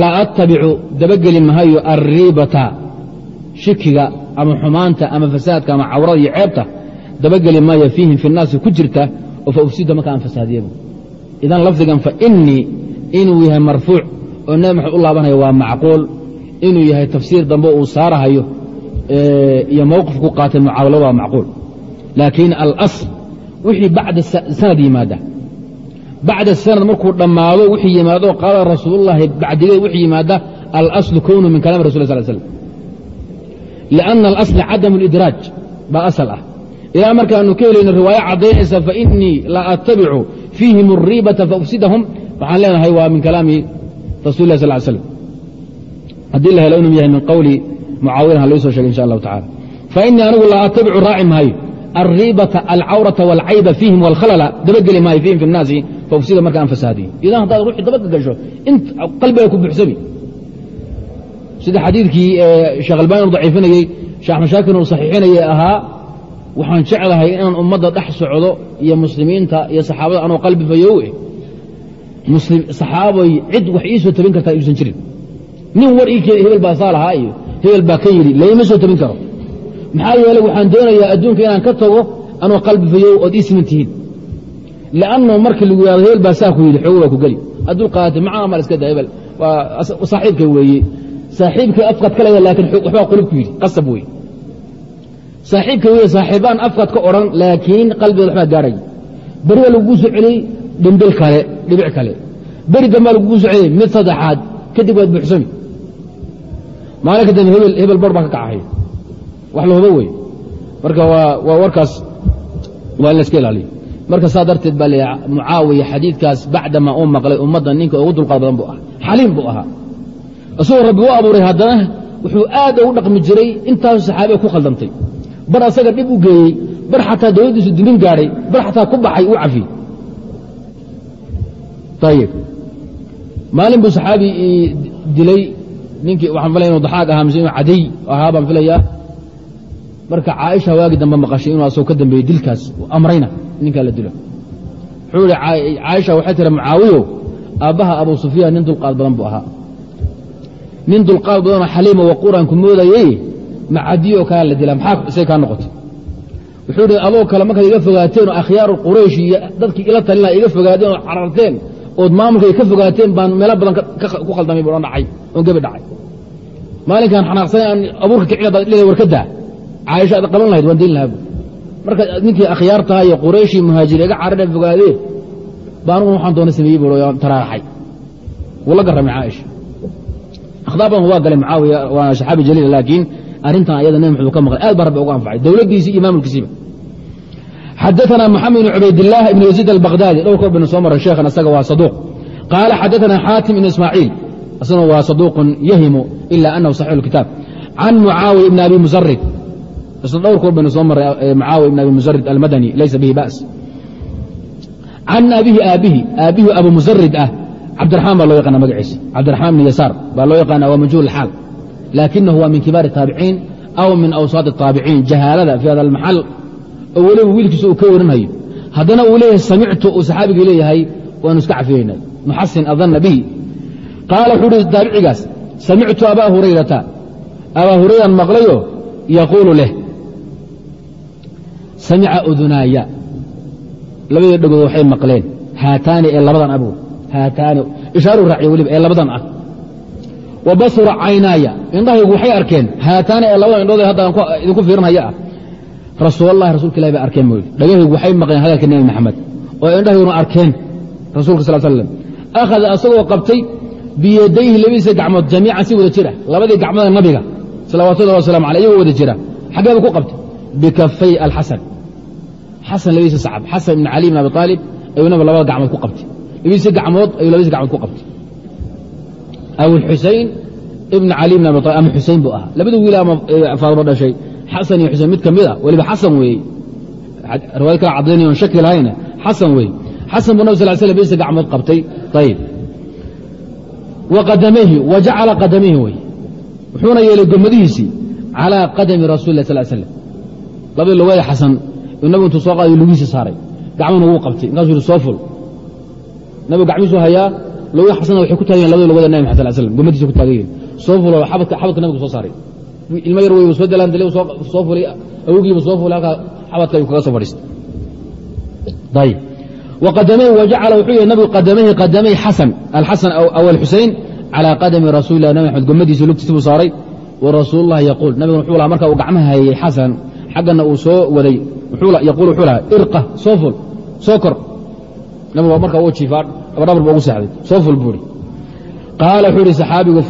la attabicu dabageli mahayo alriibata shikiga ama xumaanta ama fasaadka ama cawrada iyo ceebta dabageli maayo fiihim fi naasi ku jirta oo fa ufsida marka aan fasaadiyaba idan lafdigan fainii inuu yahay marfuuc oo nebi maxamed u laabanaya waa macquul inuu yahay tafsiir dambe uu saarahayo iyo mowqif ku qaatay mucaawalada waa macquul. Laakiin alasl wixii bacda sanad yimaada. Bacda sanad markuu dhammaado wixii yimaado qaala rasuulullahi bacdigeed wixii yimaada alaslu kownu min kalami rasul sl slam lianna alasla cadam اlidraaj baa asal ah ilaa markaanu ka helayno riwaayo caddaynaysa fainii la attabicu fiihim الriibata faufsidahum waxaan leenahay waa min kalaami rasul lah sal slam haddii la helo inuu yahay min qowli mucaawiyana ha loo soo shegay insha allahu tacala fainii anigu la attabicu raaci maayo alriibata alcawrata wاlcayba fiihim wاlkhalala dabageli maayo fiihim fi الnaasi faufsida marka aan fasaadiyo idan haddaad ruuxii dabaga gasho int qalbiga ku buuxsami sida xadiidkii sheekh albani u daciifinayey sheekh axmed shaakir uu saxiixinayay ahaa waxaan jeclahay inaan ummadda dhex socdo iyo muslimiinta iyo saxaabada anoo qalbi fayowe saxaabay cid wax ii soo tabin kartaa yuusan jirin. Nin war ii keen hebel baa saa lahaa iyo hebel baa ka yidhi layma soo tabin karo. Maxaa yeeley waxaan doonayaa adduunka inaan ka tago anoo qalbi fayow ood ii siman tihiin. Lannu markii lagu yihahdo hebel baa saa ku yidhi xoogo waa ku geli. Hadduu qaatay macaa mal iska da hebel. Waa saaxiibka weeye saaxiibkay afkaad ka leeda laakiin waxbaa qulub ku yidhi qasab wey saaxiibka weeye saaxiibaan afkaad ka odhan laakiin qalbigeed waxbaa gaadhay beri baa lagugu soo celiyey dhimbil kale dhibic kale. Beri dambaa lagugu soo mid saddexaad kadib waad buuxsami. Maalinka dambe hebel hebel bar baa ka kacahay wax la wey marka waa warkaas waa in la iska ilaaliyo. Marka saa darteed baa la mucaawiya xadiidkaas bacdamaa uu maqlay ummadda ninka ugu dulqaad badan buu ahaa. Xaliim buu ahaa isagoo rabbi u abuuray haddana wuxuu aad ugu dhaqmi jiray intaasu saxaabiga ku khaldantay bar asaga dhib u geeyey bar xataa dowladdiisu dimin gaadhay bar xataa ku baxay uu cafiyey. Ayib maalin buu saxaabi dilay ninkii waxaan filaya inu daxaag ahaa mise inuu cadiy ahaa baan filayaa. Marka caaisha waagi dambe maqashay inuu asagoo ka dambeeyey dilkaas amrayna ninkaa la dilo. Wuxuu ihi caaisha waxay tiri mucaawiyow aabbaha abu sufyaan nin dulqaad badan buu ahaa nin dulqaad badanoo xaliima waquuraan ku moodayey macadiyo kalea la dilaa maxaa isay kaa noqotay? Wuxuu ihi adoo kale markaad iga fogaateen oo akhyaaru quraysh iyo dadkii ila talina iga fogaadeen oo cararteen ood maamulkay ka fogaateen baan meelo badan ku khaldamay buhan dhacay oon gebi dhacay. Maalinkaan xanaaqsanay aan abuurka kicina warkadaa caaisha aad qaban lahayd waan dayn lahaa marka ninkii akhyaartaha iyo qurayshii muhaajir iga cararee fogaadeen ba anuguna waxaan doona sameeyey buu taraaraxay. Wuu la caaisha akhdaar badan waa galay mucaawiya waana saxaabi jaliil laakiin arrintan ayada nebi maxamed ka maqlay aad baa rabbi uga anfacay dowladdiisii iyo maamulkiisiiba xadaثna mxamed بn cubaydiلlah ibn yaziid albakhdadi dhowr kor baynu soo maray sheekhan isaga waa saduuq qaala xadaثna xaatim ibn ismaaciil isaguna waa saduuqun yahimu ila anahu saxiix اlkitaab can mucaawiya ibn abi musarid isna dhowr koor baynu soo maray mucaawiya ibn abi musarid almadani laysa bihi ba's can abihi aabihi aabihi abu musarid ah cabdiraxmaan baa loo yaqaana magaciisa cabdiraxmaan bn yasaar baa loo yaqaana waa majhuul xaal laakinahu waa min kibaari taabiciin aw min awsaati taabiciin jahaalada fii hada almaxal oo weliba wiilkiisa uu ka warinhayo haddana uu leeyahay samictu uu saxaabigii leeyahay waanu iska cafiyeyna nuxasin adanna bihi qaala wuxuu hi taabicigaas samictu abaa hurayrata abaa hurayran maqlayo yaquulu leh samica udunaaya labadii dhagood waxay maqleen haataani ee labadan abgo haataani ishaaru raaciyo weliba ee labadan ah. Wa basura caynaaya. Indhahaygu waxay arkeen haataani ee labadan indhood hadda idinku fiirinhaya ah rasuulallahi rasulka ilahi bay arkeen mooyi dhagahaygu waxay maqleen hadalka nebi maxamed oo indhahayguna arkeen rasuulka sal slam akhada asagoo qabtay biyadayhi labadiisa gacmood jamiican si wada jira. Labadii gacmooda nabiga salawatullahi waslamu aleh iyagoo wada jira. Xaggeeba ku qabtay. Bikafay alxasan. Xasan labadiisa sacab. Xasan ibn cali ibn abi aalib ayuu naba labada gacmood ku qabtay labadiisa gacmood ayuu labadiisa gacmood ku qabtay. Aw xusayn ibn cali ibn abi ama xusayn buu ahaa. Labada wiil ama faadmo dhashay. Xasan iyo xuseen mid ka mid a weliba xasan weeye riwaayad kala caddaynaya shaki lahayna xasan weeye xasan buu nab sal slam bisa gacmood qabtay. Ayib wa qadamayhi wa jacala qadamayhi wey wuxuuna yeelay gomadihiisii calىa qadami rasuli lah sal slam labadii lugoeda xasan nabigu intuu soo qaadayo lugihiisi saaray. Gacmana wuu qabtay. Markaasuu yihi soo ful nabigu gacmihiisu hayaa lugi xasanna waxay ku taagayen labadii lugoeda nabi maxad sal slam gomadiisa ku taagan soo fulo xabadka nabigu soo saaray. Ilmo yar wey soo dalaandalay soo fulay awgiiba soo fulay halkaa xabadka ayuu kaga soo fadhiistay. Ayib waqadamay wajacala wuxuu yihi nabigu qadamayhi qadamay xasan alxasan aw alxusein calىa qadami rasuuli nabi maxamed gomadiisa lugtiisa buu saaray. Wa rasuul اllahi yaquul nabiguna wuxuu lahaa marka uu gacmaha hayey xasan xaggana uu soo waday yaquul wuxuu lahaa irqa soo ful soo kor marka ba ugu seexday soo ful buu ihi qaala wuxuu ihi saxaabigu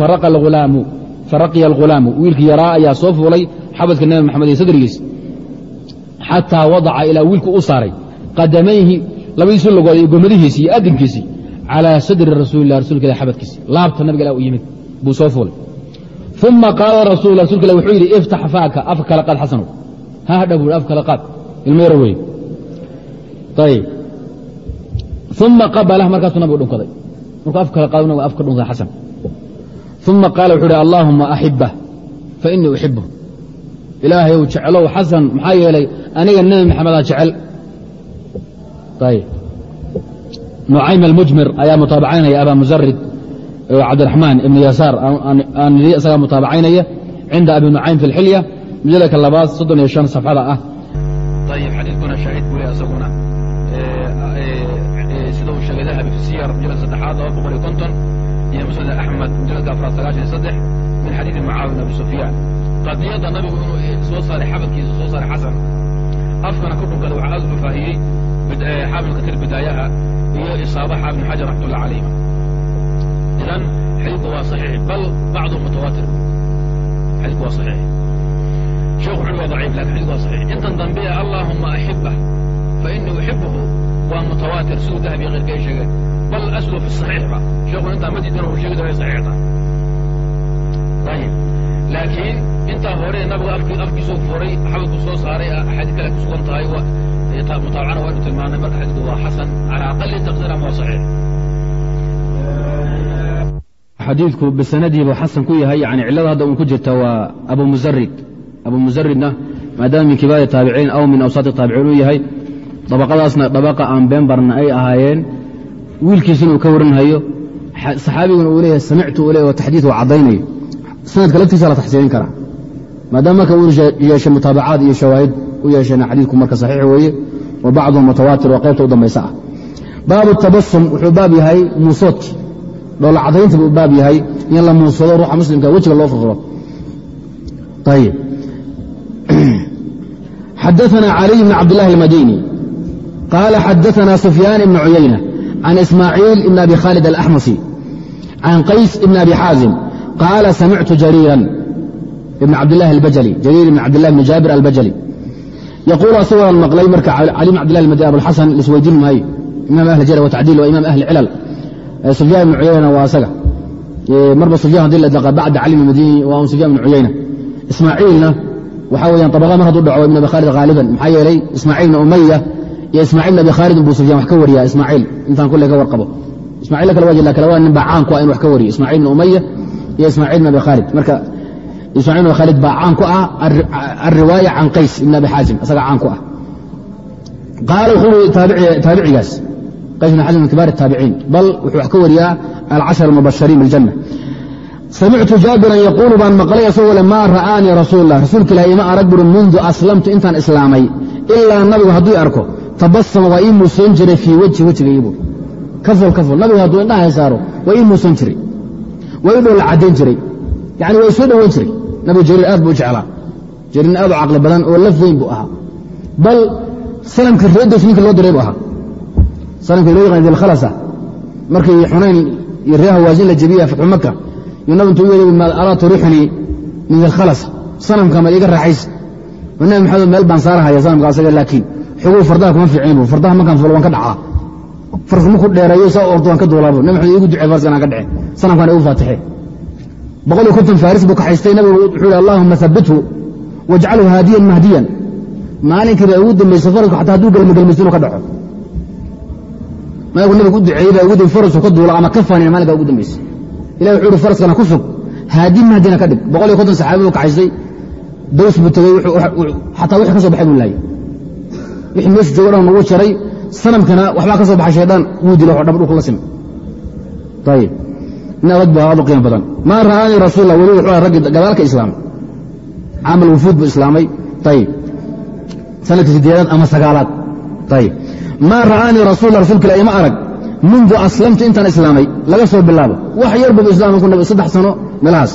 faraqiya alghulaamu. Wiilkii yaraa ayaa soo fuulay xabadka nabi maxamed iyo sadrigiis. Xataa wadaca ilaa wiilku u saaray. Qadamayhi labadiisu logood iyo gomadihiisii iyo adinkiisii calىa sadri rasuuli lah rasulka ilah xabadkiisi laabta nabiga ilah u yimid buu soo fuulay. Uma qaala rasul rasulka wuxuu yidhi iftax faaka afka kala qaad xasanow ha hadha buu afka kala qaad. Ilmo yaro ayib uma qabalah markaasuu nabigu dhunkaday markuu afka kala qaad nabigu afka dhunkaday xasan uma qaala wuxuu ihi allaahuma axibah fainii uxibh ilaahayow jeclow xasan maxaa yeelay aniga nebi maxamedaa jecel ayib nucaym almujmir ayaa mutaabacaynaya abaa musarid cabdiraxmaan ibn yasaar aan nidhi isagaa mutaabacaynaya cinda abi nucaym fi اlxilya mujaladka labaad soddon iyo shan safxada ah ayib xadiidkuna shaahid buu le isaguna siyar mujalad saddexaad laba boqol iyo konton iyo musnad axmed mujaladka afraad sagaashan iyo saddex min xadiidi mucaawiya abi sufyaan qadiyadda nabigu inuu soo saaray xabadkiisa soo saaray xasan afkana ku dhunkada waxaa aad u faahiyey xaafid katir bidaayaha iyo isaaba xaafid xajar raxmatullah calayhima idan xadiidku waa saxiix bal bacdu mutawaatir xadiidku waa saxiix sheekhu wuxuu waa daciif laakiin xadiidku waa saxiix intan dambe allaahuma axibah fa inii uxibuhu waa mutawaatir siduu dahabi keyrka ay sheegeen bal aslu fi saxiix ba sheekhu intaa ma diidan uu sheegi doona ayib laakiin intaa hore nabigu afkiisuu furay xabadku soo saaray axaadiid kale ku sugan tahay mutaabacana waynu tilmaanay marka xadiidku waa xasan cala aqali taqdiir ama waa saxiix xadiidku bisanadiibu xasan ku yahay yani cillada hadda uun ku jirta waa abu musarid abu musaridna maadaama min kibaari taabiciin aw min awsaati taabiciin uu yahay dabaqadaasna dhabaqa aan been ay ahaayeen wiilkiisina uu ka warinhayo saxaabiguna uu leeyahay samictu u leeyahy taxdiid uu caddaynayo sanadka laftiisa la taxsiinin karaa. Maadaama marka u yeeshay mutaabacaad iyo shawaahid u yeeshayna xadiidku marka saxiix weeye wa bacduhum mutawaatir waa qaybta u dambaysa ah. Baabu tabasum wuxuu baab yahay muusoodki dhoolla cadaynta buu baab yahay in la muusado ruuxa muslimka wejiga loo furfuro. Ayib xadaana caliy bn cabd اllahi qaala xadaana sufyaan ibn cuyayna can ismaaciil ibn abi khaalid alaxmasi can qays ibn abi xaazim qaala samictu jariiran ibn cabdillahi albajali jariir ibn cabdillahi bn jaabir albajali yaquulu asagoo maqlay marka cali bn cabdillahi almadini abulxasan lisweydiin maayo imaam ahli jarh watacdiil waa imaam ahli cilal sufyaan ibn cuyayna waa asaga marba sufyan haddii la daqa bacda cali madini waa un sufyan ibn cuyayna ismaaciilna waxaa weeyaan طabqa mar hadduu dhaco ibn abi khaalid haaliban maxaa yeelay ismaaciil ibn umaya iyo ismaaciil ibn abi khaalid buu sufyan wax ka wariyaa ismaaciil intaan kulle ka warqabo ismaaciil kale waa jira kale waa nin baa caan ku ah in wax ka wariyo ismaaciil ibn umaya iyo ismaaciil ibn abi khaalid marka ismaaciil ibn abi khaalid baa caan ku ah alriwaaya can qays ibn abi xaazim isaga caan ku ah qaala wuxuu ui taabicigaas qays ibn xaazim min kibaar الtaabiciin bal wuxuu wax ka wariyaa alcashar almubashariin biاljanna samictu jaabiran yaquulu baan maqlay asagoo le maa ra'aanii rasuul lah rasuulka ilahi ima arag buri mundu aslamtu intaan islaamay ilaa nabigu hadduu arko tabasama waa ii jiray fii wejhi wejigaybu kafol kafol nabigu hadduu indhahay saaro waa ii jiray. Waa ii dhoolla caddayn jiray. Yani waa soo dhoweyn jiray. Nabigu jariir aad buu jeclaa. Jariirna aad u caqli badan oo laf weyn buu ahaa. Bal salamka reedos ninka loo diray buu ahaa. Salamka loo yaqaan dilkhalasa markii xunayn iyo ree hawaasin la jebiya fatxu maka nab intuu u yh alaa turixnii min dilkhalas sanamka maad iga raaxays nabi maxamed meel baan saarahaya sanamka laakiin xoguu fardaha kuma fiicin fardaha markaan fulo waan ka dhacaa. Farka markuu dheereeyo saa ordo waan ka duulaabo nabi maxamed igu ducee farskan aan ka dhece sanamkaan igu faatixe boqol iyo konton faaris buu kaxaystay nabigu wuxuu hi allahuma habithu wajcalhu haadiyan mahdiyan. Maalinkiiba ugu dambaysa farasku xataa hadduu gelmagelmaysto inuu ka dhaco. Malku nabigu u duceeyey baa ugu dambe farasku ka duula ama ka faanina maalinkaa ugu dambaysa ilah wuxuu uhi faraskana ku sug haadi mahdina ka dhig. boqol iyo konton saxaabi buu kaxaysay daws buu tegey xataa wixii ka soo baxay buu laayay wixii meeshu joogo dhan ugu jaray sanamkana waxbaa ka soo baxay shaydaan wuu dila o dham dhulku la simay ayib nin adag bu aad u qiimo badan. Maa ra'aanii rasuul weli wuxuu raggi gadaalka islaamay camal wufuud buu islaamay. Ayib sanadka sideedaad ama sagaalaad. Ayib maa ra'aanii rasuul ila ima arag. Mundu aslamtu intaan islaamay laga soo bilaabo. Wax yar buu islaamay ku nabi saddex sano meelahaas.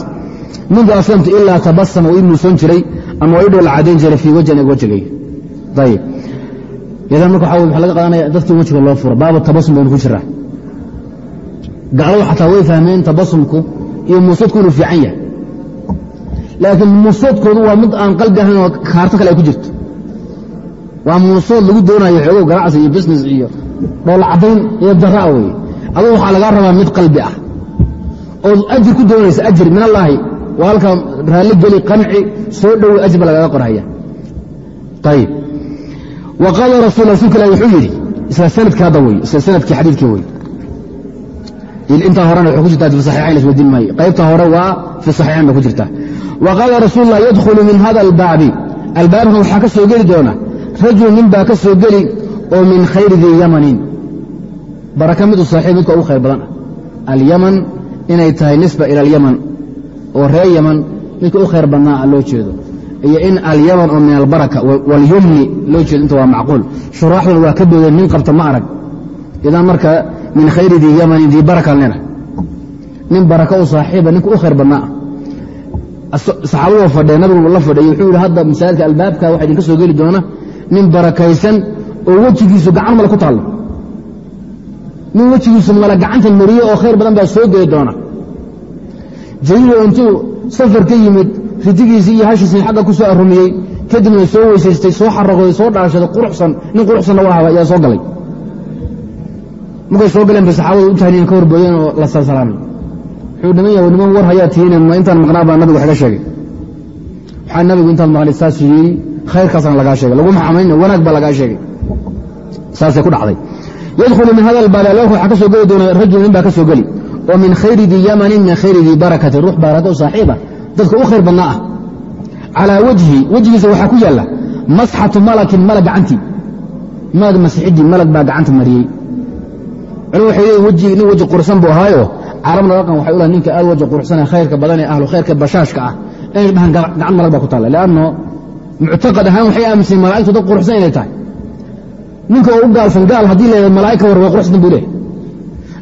Mundu aslamtu ilaa tabasama ii muusoon jiray ama waa ii dhow la cadayn jiray fii wajhan wajigay. Ayib idan marka waxa waxa laga qaadanaya dadkii wejiga loo furo baaba tabasum baynu ku jiraa gacladu xataa way fahmeen tabasumku iyo muusoodku inuu fiican yahay. Laakiin muusoodkoodu waa mid aan qalbi ahayn oo kaarto kale ay ku jirto. Waa muusood lagu doonayo xoogow ganacsi iyo business iyo dhoolla caddayn iyo daraa weye adugu waxaa lagaa rabaa mid qalbi ah. Ood ajir ku doonaysa ajir min allaahi waa halka raalli geli qanci soo dhowi ajir ba lagaga qorhaya ayib wa qaala rasul rasulka ilah wuxuu yidhi isla sanadka hadda wey isla sannadkii xadiidkii wey intaa horena waxay ku jirtaa fi saxiixayn isweydiin maayo qaybta hore waa fi saxiixayn bay ku jirtaa wa qaala rasuul lah yadkhulu min hada albaabi albaabkan waxaa ka soo geli doona rajul nin baa ka soo geli oo min khayri dii yamanin baraka midu saaxiib midka ugu khayr badan ah alyaman inay tahay nisba ila alyaman oo reer yaman midka u khayr badnaa loo jeedo iyo in alyaman oo min albaraka walyumni loo jeedo inta waa macquul. Shuraaxduna waa ka boodeen nin qabta ma arag. Idan marka min khayri dii yamanin dii barakan lena nin baraka u saaxiiba ninka u khayr badnaa. Ah saxaabadoo nabigu la fadhiyo wuxuu yidhi hadda masaajidka albaabka waxaa idinka soo geli doona nin barakaysan oo wejigiisu gacan male ku taallo nin wejigiisu male gacanta mariye oo khayr badan baa soo geli doona. Jaliilo intuu safar ka yimid ridigiisii iyo hashiisii xagga ku soo arumiyey kadibna soo weysaystay soo xaraqooday soo dhaashaday quruxsan. Nin quruxsanna waa haba ayaa soo galay. Markay soo galeen bay saxaabadu u tahniyan ka horbooyeen oo la salsalaamay wuxuu dhiman yahay niman war hayaa tihiine ma intaan maqnaa baa nabigu waxga sheegay. Waxaa nabigu intaan maqlay saasuu yidhi khayrkaasaan lagaa sheegay. Laguma xamaynina wanaag baa lagaa sheegay. Saasay ku dhacday. Yadkhulu min hada albaabi albaabka waxaa ka geli doona rajul nin baa ka geli. Oo min khayri yamanin min khayri barakati ruux baraka u saaxiiba dadka u khayr badnaa ah. Calaa wajhi wejigiisa waxaa ku yaalla masxatu malakin malag gacantii. Malag masixidii malag baa gacanta mariyey. Culum waxay leeyiin weji nin weji qursan buu ahaayo. Carabna dhaqan waxay u ninka aad weji qursane khayrka badan ee ahlu khayrka bashaashka ah inay dhahaan gacan malag baa ku taalla. Leanno muctaqad ahaan waxay aaminsan malaa'igtu dad quruxsan inay tahay. Ninka oo u gaalsan gaal haddii la malaa'ig ka war waa quruxsan buu leehay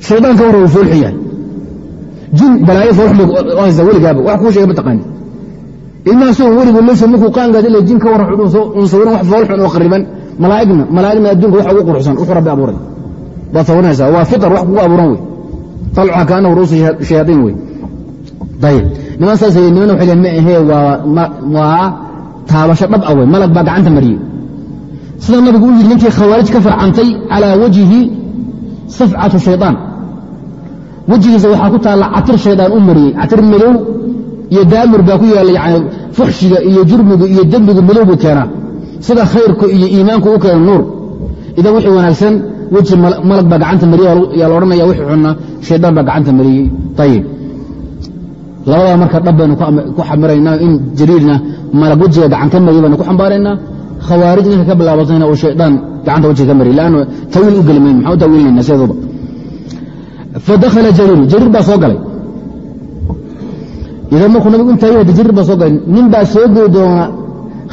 shaydaan ka war wuu foolxi yahay jin balaayo haysaa weligaaba. Wax kuu sheega ma taqaani. Ilmaha soo weligu ka war un taabasho dhab a wey malag baa gacanta mariyey. Sida nabigu u yidhi ninkii khawaarij ka farcantay calaa wajhi safcatu shayطaan wejigiisa waxaa ku taalla catir shaydaan u mariyey. Catir madow iyo daamur baa ku yaalla yani fuxshiga iyo jurmigu iyo dembigu madow buu keenaa. Sida khayrku iyo iimaanku u keena nuur. Idan wixii wanaagsan weji malag baa gacanta mariye yaa la odhanaya wixii xunna shaydaan baa gacanta mariyey. Ayib labadaa marka dhab baynu ku xamiraynaa in jariirna malag wejiga gacan ka mariye baynu ku xambaaraynaa. Khawaarij ninka ka bilaabatayna uu shaydaan gacanta wejiga ka mariye leannu tawiil u geli mayn u tawiilinayna sideeduba fadakhala jariiru jariir baa soo galay idan markuu nabigu intaa yahda jariir baa soo galay nin baa soo geli doona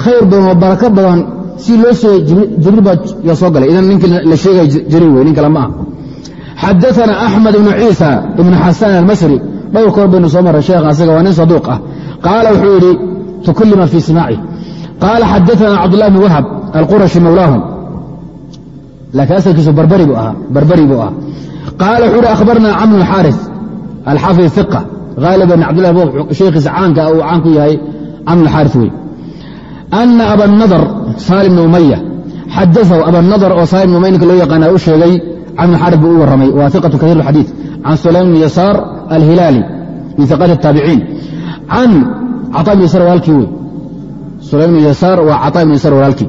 khayr badan oo barako badan si loo soo jariir baa soo galay idan ninkii la sheegaya jariir wey nin kale ma xadaana axmed ibnu ciisa ibnu xasan almasri dhowr koor baynu soo marray sheekh asaga waa nin saduuq ah qaala wuxuu yidhi tukullima fii simaaci qaala xadaana cabdullahi bn wahab alqurashi mawlaahum laakiin asalkiisu barbari buu ahaa qaala wuxu uhi akhbarna camr xaaris alxaafid iqa haaliban cabdillah boob sheekhiisa caanka uu caan ku yahay camr xaaris wey ana abanadar saalim bn umaya xadaahu abanadar oo saalim bn umaya ninka loo yaqaana u sheegay camr xaaris buu u warramay waa iqatu kahiir xadiid can sulaym bn yasaar alhilaali min iqaati الtaabiciin can cataa bn yasaar walaalkii wey sulaym bn yasaar waa cataa bn yasaar walaalkii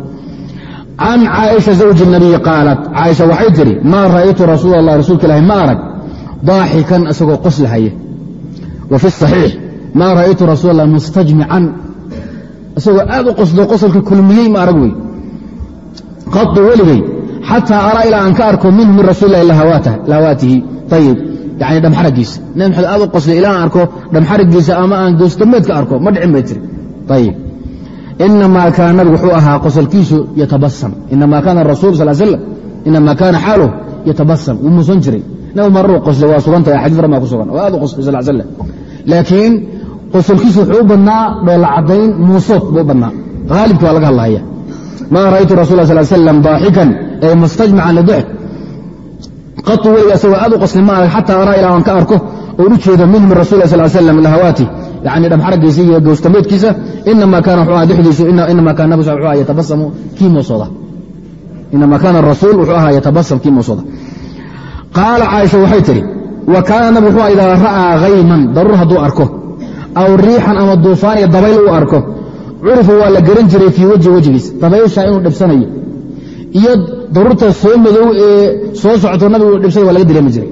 can caaisha zawji nabiy qaalat caaisha waxay tiri maa ra'aytu rasuul allah rasuulka ilahi ma arag daaxikan isagoo qoslahaya wa fi saxiix maa ra'aytu rasuul allah mustajmican isagoo aad u qoslo qosolka kulmiyey ma arag wey qadu weligey xataa araa ilaa aan ka arko minhu min rasuul ilahi lahawaatihi ayib yani dhamxaragiisa nabi maxamed aad u qosla ilaa aan arko dhamxaragiisa ama aan goosdameed ka arko ma dhicin bay tiri inamaa kaana nabigu wuxuu ahaa qosolkiisu yatabasam inamaa kaana rasul sal slam inamaa kaana xaaluh yatabasam wuu muusan jiray nabigu mararuu qoslay waa badan baa ku sugan oo aad u qoslay sal slam laakiin qosolkiisu wuxuu u badnaa dhoolla caddayn muusood buu badnaa haalibki waa laga hadlahaya maa ra'aytu rasul sal slam daaxikan ee mustajmacan lidixk qatu weliga isagoo aad u qoslay ma arag xataa araa ilaa aan ka arko oon u jeedo minhu min rasul sal slam lahawaati yani dhamxaragiisa iyo gowstameedkiisa inamaa kaana dhexdiisu inamaa kaana nabi aha yatabasamu kii moosooda inamaa kaana rasuul wuxuu ahaa yatabasam kii moosooda qaala caaisha waxay tidhi wa kaana nabi wuxuu idaa ra'aa hayman daruur hadduu arko aw riixan ama duufaan iyo dabayl uu arko curifa waa la garan jiray fii wejhi wejigiisa dabaysha inuu dhibsanayo iyo daruurta soo madow ee soo socto nabigu dhibsada waa laga dareemi jiray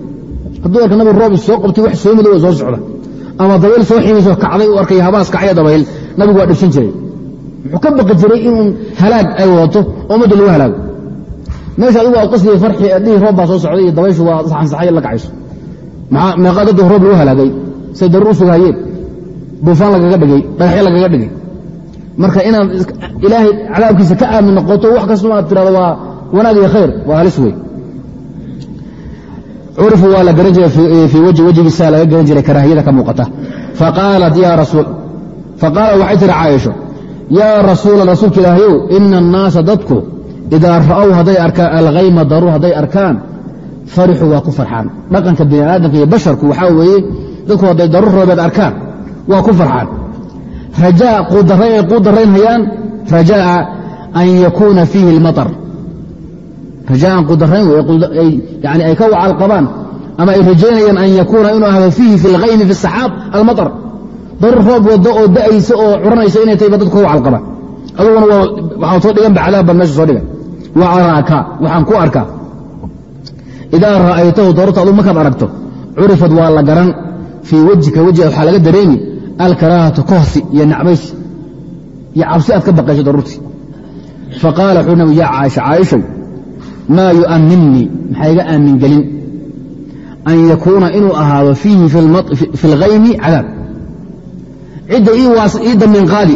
hadduu arka nabi roob soo qabtay wax soo madow oo soo socda ama dabayl soo xiimayso kacday uu arkay habaas kacya dabayl. Nabigu waa dhibsan jiray. Wuxuu ka baqi jiray inuu halaag ay wadato oo ummadda lagu halaago meesha adigu aad qasliya farxi dhihi roob baa soo socday iyo dabayshu waa saxansaxay la kacayso. Meeqaa dadka roob lagu halaagay? Say daruur u sugahayeen duufaan lagaga dhigay dhagaxyo lagaga dhigay. Marka inaad ilaahay cadaabkiisa ka aamin noqoto wax kastoo aad tirahdo waa wanaag iyo khayr waa halis wey curifu waa la garan jiray fii wji wejigiisa laga garan jiray karaahiyada ka muuqata. Faqaalat waxay tihi caaisho yaa rasuula rasuulka ilaahayow ina annaasa dadku idaa ra'ow hadday arkaan alkhayma daruur hadday arkaan farixuu waa ku farxaan. Dhaqanka bini aadamka iyo basharku waxaa weeye dadku hadday daruur roobeed arkaan waa ku farxaan. Rajaa quudarayn ay quu daraynhayaan rajaa'a an yakuuna fiihi اlmaطar rajaan qudarayn yani ay ka wacal qabaan ama ay rajaynayaan an yakuuna inuu ahdo fiihi fi lhaymi fi saxaab almaar darar roob wado oo da'aysa oo curanaysa inay tahay ba dadku ka wacal qabaan aduguna waxaa soo dhigan bacdaaba meesha soo dhigan wa araaka waxaan ku arkaa idaa ra'aytahu darurta aduu markaad aragto curifad waa la garan fii wejika wejiga waxaa laga dareemi alkaraahatu kohsi iyo nacbaysi iyo cabsi aad ka baqayso daruurtii faqaala wuxuu nabi yaa caaisha caaishow maa yu'amminnii maxaa iga aamin gelin? An yakuuna inuu ahaado fiihi fi اlghaymi cadaab. Cidda ii damiin qaadi.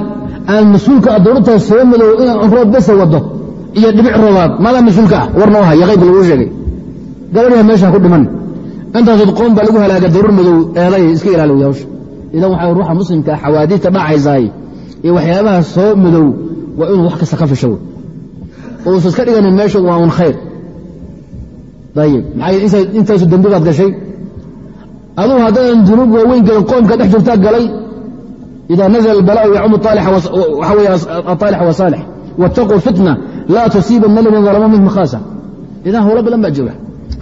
Aan mas'uulka a daruurtaas soo madow inaan roob besa wado iyo dhibic roobaad maadaa mas'uulka ah? War noo haya qaybka laguu sheegay. Gabadhiha meesha ku dhiman. Intaasood qoon baa lagu halaaga daruur madow eeday iska ilaali hawsha idan waxaa ruuxa muslimkaa xawaadiidta dhacaysaay iyo waxyaabaha soo madow waa inuu wax kasta ka fisho uusa iska dhiganin meeshu waa un khayr. Intaasu dembibaad gashay? Aduu haddaadan dunuub waaweyn gelin qoomka dhex jirtaa galay ida nazla albalaau yacumu aaalix wasaalix waاtaquu fitna laa tusiibanna liman dalamo minkum khaasa. Idan howlo badan baa jooga.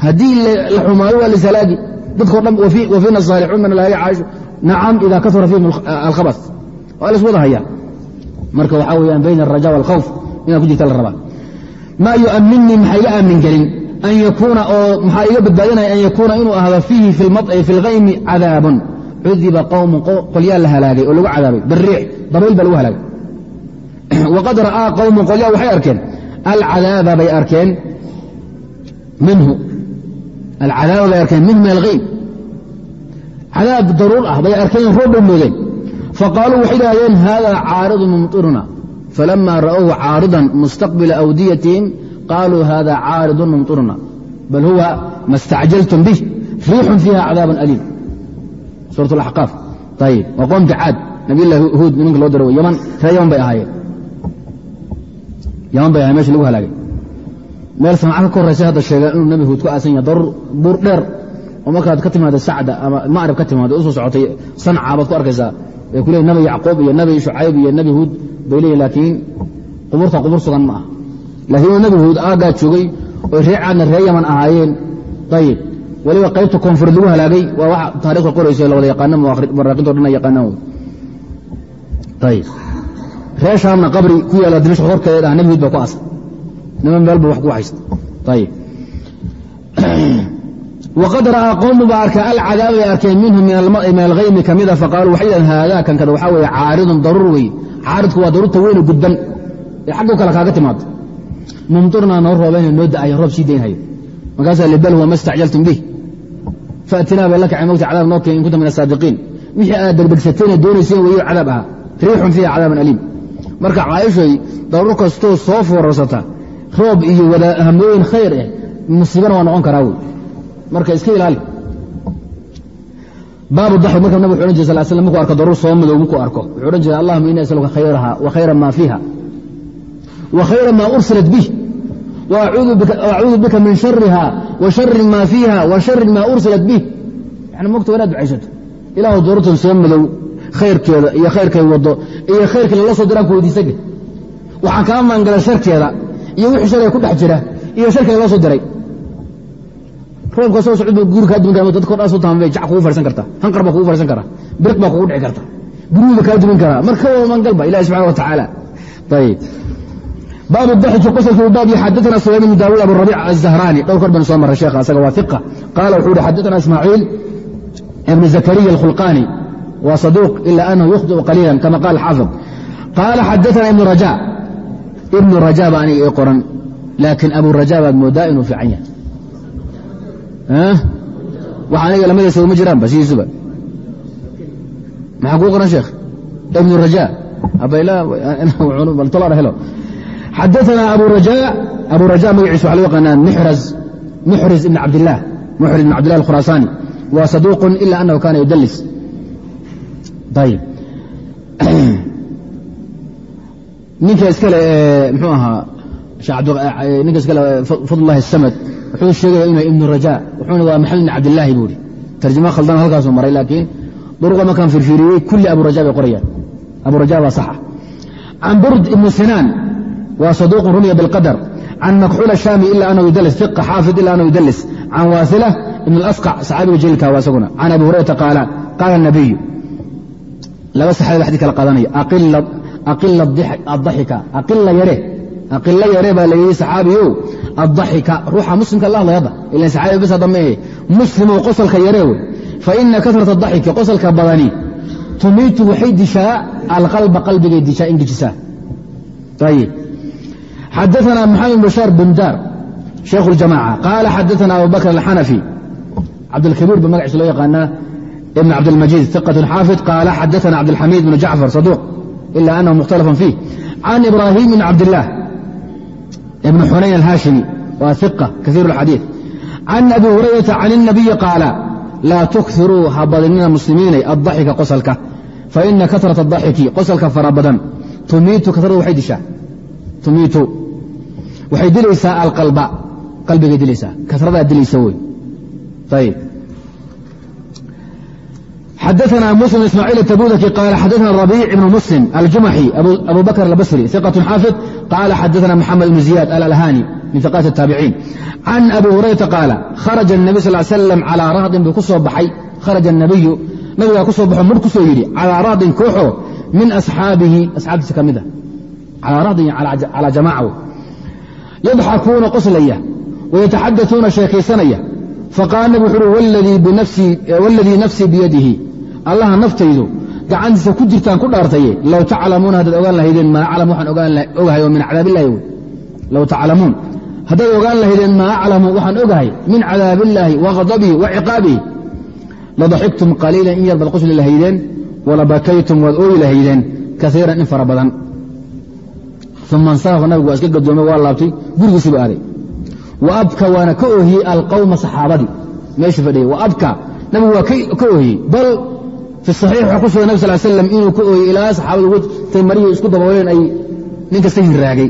Haddii la xumaayo waa lashalaagi dadko dhan wafiina saalixuun man laa yacaashu nacam ida kasura fiihim alkhabas waa la iswada hayaa. Marka waxaa weyaan bayna alraja walkhawf inaad ku jirta la rabaa maa yu'amminii maxaa iga aamin gelin an yakuuna oo maxaa iga badbaadinaya an yakuuna inuu ahdo fiihi fi اlghaymi cadaabun. Cudiba qowmun qolyaa la halaagay oo lagu cadaabay. Biriix dabayl baa lagu halaagay. Waqad ra'aa qowmun qolyaa waxay arkeen. Alcadaaba bay arkeen minhu. Alcadaaba bay arkeen minhu min alghaym cadaab daruur ah bay arkeen roob bay moodeen faqaaluu waxay idhahdeen hada caaridu mumطiruna falama ra'owhu caaridan mustaqbila awdiyatihim qaaluu hada caaridun mumطiruna bal huwa ma istacjaltum bih riixun fiiha cadaab aliim suuraة اlaxqaaf ayib waa qoomka caad nabiy llahi huud nimanka loo diro yaman ree yaman bay ahaayeen yaman bay ahayen mesha lagu halaagay meel samca ka koraysa hadda sheegaan inuu nebi huud ku aasan yahay daruur buur dheer oo markaad ka timaado sacda ama macrib ka timaado usoo socotay sanca baad ku arkaysaa ay ku leeyiin nabi yacquub iyo nabi shucayb iyo nabi huud bay leeyihiin laakiin qubuurta qubur sugan ma ah laakiin nabi huud aaggaa joogay oy ree caadna ree yaman ahaayeen. Ayib waliba qaybta koonfureed lagu halaagay waa wax taarikhda qorayso la wada yaqaano maraakinto dhan ay yaqaanaan ayib reer shaamna qabri ku yaalla dimashq horkeeda dhaha nebi huud baa ku asa niman meelba wax ku haysta. Ayib waqad ra'aa qowmu baa arkay alcadaaba bay arkeen minhu min alhaymi ka mida faqaaluu waxay yidhahen haadaa kan kada waxaa weeye caaridun daruur weye caaridku waa daruurta weyne gudban ee xaggo kale kaaga timaada mumtirnaa noo roobayna noo da'aya roob sii daynhayo markaasaa libal huwa ma stacjaltum bih faatinaa bay la kacay cadaab noo keen in kunta min asaadiqiin wixii aad degdegsatayna doonayseen weeyo cadaab ahaa riixun fiiha cadaaban aliim marka caaishay daruur kastoo soo foorarsata roob iyo hamooyin khayr eh musiibana waa noqon karaa wey marka iska ilaali. Baabu daxi marka nabig wuxu odhan jire sal slam markuu arko daruur soo madow markuu arko. Wuxuu odhan jiray allahuma ini asaluka khayraha wa khayra ma fiiha wa khayra ma ursilat bih bika min shariha wa shari ma fiiha wa shari ma ursilat bih yani mogta wanaad ducaysato. Ilaahu daruurtan soo madow khayrkeeda iyo khayrkay wado iyo khayrkii lala soo diraan ku weydiisage waxaan kaa maangala sharkeeda iyo wixii sharga ku dhex jira iyo sharkii lala soo diray roobka soo socdba guur kaadumi dad kordhaa soo taambay jac kugu farsan karta hanqar baa kugu farsan kara biriq baa kugu dhici karta guruuba kaa dumin karaa marka maangalba ilahi subxana wa tacaala. Ayb baabu daxiki qosolkii baab xadaana sulayman bn daawud abu rabiic azahraani dhowr kor ban soo marray sheekha asaga waa iqa qaala wuxuu hi xadaana ismaaciil ibn zakariya alkhulqaani waa saduuq ila anahu yukhdiu qaliilan kama qaal xaafid qaala xadaana ibnu raja ibnu raja baa aniga ii qoran laakiin abu raja baad moodaa inuu fiican yahay wax aniga lamadiisa uma jiraanba sidiisuba maxaa kuu qoran sheekh? Ibnu raja abaylatolana helo. Xadaana abu raja magaciisu waxa loo yaqaanaan muxriz ibn cabdilah muxriz ibn cabdilah alkhuraasaani waa saduuqun ila anahu kaana yudallis. Ayib ninka iskale eh, ee mxuu ahaa eh, ninka iskale eh, fadlullahi asamad wuxuu sheegaya inuu ibnu rajaa wuxuuna waa maxal ibni cabdilaahi buuhi tarjamo khaldan halkaasuu maray laakiin duruqa markaan firfiiriyey kulli aburaja bay qorayaan. Aburaja baa saxa. Can burd ibnu sinaan waa saduuqun rumiya bilqadar can makxuul ashaami ila anhu yudallis fiqa xaafid ila anhu yudallis. Can waasila ibn alasqac saxaabiga jaliilka waa isaguna. Can abi hurayrata qaala qaala nabiyu laba saxabi xadid kala qaadanaya aqila yare baa la yidhi saxaabiyow addaxika ruuxa muslimka la hadlayada ilan saxaabi bas damae muslimow qosolka yaree wey fa ina kasrata adaxiki qosolka badani tumiitu waxay dishaa alqalba qalbigay dishaa ingejisaa ayib xadaثna maxamed bn bashaar bundar shaykh اljamaca qaala xadaثna abu bakr alxanafi cabdاlkabiir ba magaciisa loo yaqaanaa ibn cabdاlmajiid iqaة xaafid qaala xadaثna cabdاlxamiid bn jacfar saduuq ila anahu mukhtalafan fiih can ibrahim bn cabdilah ibn xunayn alhaashimi waa iqa kaiir اlxadiiث can abi hurayrata can الnabiyi qaala laa tukiruu ha badinina muslimiinay addaxika qosalka faina kasrata adaxiki qosalka fara badan tumiitu kasrada waxay dishaa tumiitu waxay dilaysaa alqalba qalbigay dilaysaa kasradaa dilaysa wey ayib xadaثna muslim ismaaciil الtabudaki qaala xadaثna rabiic ibn muslim aljumaxi abu bakr albasri iqaة xaafid qaala xadaثna maxamed ibn ziyad alalhani min iqaati الtaabiciin can abi hurayrata qaala kharaja الnabiy sal slam calىa rahdin buu ku soo baxay kharaja الnabiyu nabigaa ku soo baxo mur ku soo yidhi calىa rahdin kooxoo min asxaabihi asxaabtiisa ka mida calىa rahdin calىa jamaaca yadxakuuna qoslaya wayataxadatuuna sheekaysanaya faqaala nabig wuxu uhi waladii nafsii biyadihi allaha naftaydu gacantiisa ku jirtaan ku dhaartaye low taclamuuna haddaad ogaan lahaydeen maa aclam waxaan ogahay oo min cadaabillahi wey low taclamuun haddaad ogaan lahaydeen maa aclamu waxaan ogahay min cadaabillaahi wa ghadabihi wa ciqaabihi. Ladaxiktum qaliilan in yar baad qosli lahaydeen wala bakaytum waad ooyi lahaydeen kaiiran in fara badan. Uma insarafa nabigu waa iska gadoomay waa laabtay gurigiisiibu aaday. Wa abka waana ka oohiyey alqawma saxaabadii. Meesha fadhiyay wa abka nabigu waa ka oohiyey bal fi saxiix waxaa ku sugan nabig sal slam inuu ka oohiyey ilaa saxaabadu tay marihii isku dabooleen ay nin kasta hinraagay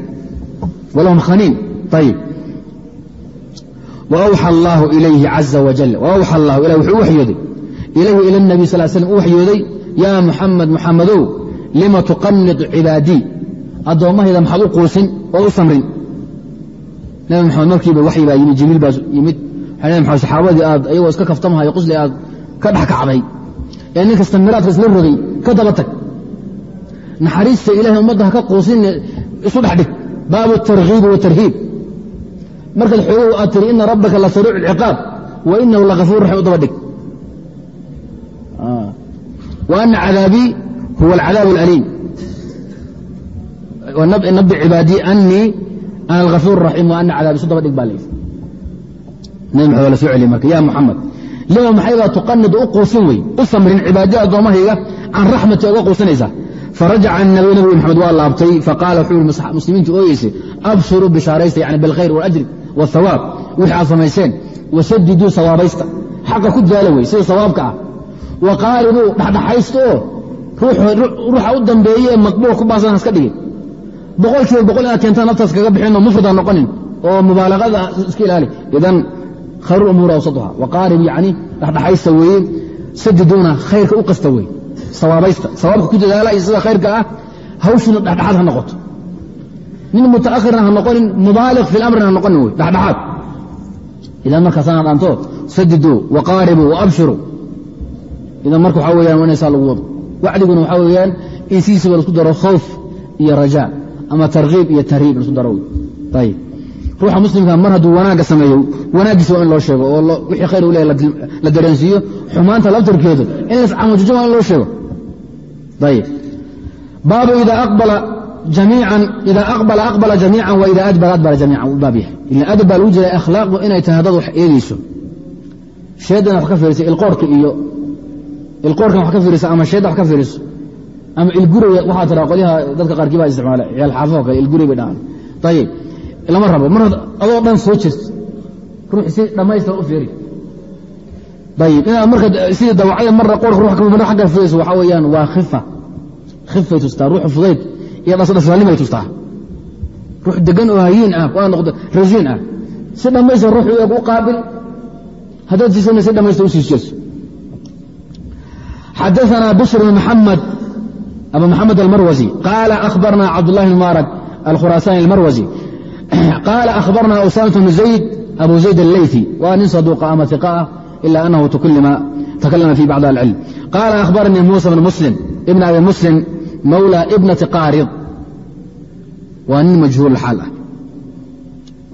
walahum khaniin ayib waawxa allaahu ilayhi caza wajal waawxa allahu ilah wuxuu waxyooday. Ilayhi ila nabiy sal slam u waxyooday yaa muxamed muxamadow lima tuqanid cibaadii addoommahayda maxaad u quusin oo u samrin. Nabi maxamed markiiba waxyi baa yimid jibriil baa yimid. Saxaabadii aad ayagoo iska kaftamahayo qusli aad ka dhex kacday ee nin kasta miraadka isla rogay ka daba tag. Naxariista ilahay ummadda ha ka quusin isu dhex dhig. Baabu tarhiibi watarhiib markaad xoogow aad tiri ina rabbaka la sariicu alciqaab wa inahu lagafuur raxim u daba dhig. Wa ana cadaabii huwa alcadaab alaliim nabi cibaadii anii ana algafuur raxiim wa ana cadaabi isu daba dhig baa layidhi nabi maxamed la soo celiye marka ya muxamed lima maxaybaa tuqanid u quusin wey u samrin cibaadada addoommahayga can raxmati uga quusinaysaa farajaca nabiy nabi maxamed waa laabtay faqaala wuxuu yihi muslimiintu ooyeysay abshiruu bishaaraysta yani bilkhayr waajri wاthawaab wixii aad samayseen wasadiduu sawaabaysta. Xaqa ku daala wey sida sawaabka ah. Wa qaaribuu dhexdhexaysta oo ruuxa u dambeeye maqbuul ku baasan haska dhigin. Boqol kiiba boqol inaad keentaan naftaas kaga bixinoo mufrida noqonin oo mubaalagada iska ilaali. Idan khayr umuur awsatuha waqaarib yani dhexdhexaysta weeye sadiduuna khayrka u qasta wey sawaabaysta sawaabka ku dadaala iyo sida khayrka ah hawshuna dhexdhexaad ha noqoto. Nin mutaakhirna ha noqonin mubaaliq fi lamrina ha noqonin wey dhexdhexaad. Idan markaasana dhaanto sadiduu waqaaribuu waabshiruu idan marka waxaa weyaan waa lagu wado. Wacdiguna waxaa weeyaan in sidiisaba la isku daro khawf iyo rajaa ama tarkiib iyo tarhiib la isku daro ayib ruuxa muslimka mar hadduu wanaagga sameeyo wanaaggiisa waa in loo sheego oo wixii khayr u leeyahy la dareensiiyo xumaanta laftarkeedu in lascamujujo waa in loo sheego. Ayib baabu ida aqbala aqbala jamiican wa ida adbara adbara jamiican baab yahay. Ila adab baa jiray akhlaaqdu inay tahay haddad wax eegeyso sheedana wax ka fiirisa ilqoorka iyo ilqoorkan wax ka fiirisa ama sheedda wax ka fiiriso ama ilguray waxaa tiraa qolyaha dadka qaarkii baa isticmaala ciyaal xaafoo kale ilguray bay dhahaan. Ayib lama rabo. Mar adoo dhan soo jirta ruux si dhammaystira u fiiri. Ayib marka sidii dawacada marna qoorka ruux ka mid xagga fidayso waxaa weeyaan waa khifa. Khifay tustaa. Ruux fudayd iyo dhasadhaslaalimay tustaa. Ruux degan oo hayiin ah waa noqdo rasiin ah. Si dhammaystir ruux u u qaabil haddaad siisan si dhammaystir u jeeso xadaثna bishr bn maxamed aba maxamed almarwasi qaala akhbarna cabdullah bn mubarak alkhuraasani qاala أخbarna usاmaة بن زayd abu زayd الlayثي waa nin صaduuqa ama ثiقة ah إila أnahu تakalama fi bacض الcilm qاala أخbarnii muسى بن msلم بn abi msلم mawlى ibnaةi qاarid waa nin majhuul xaal ah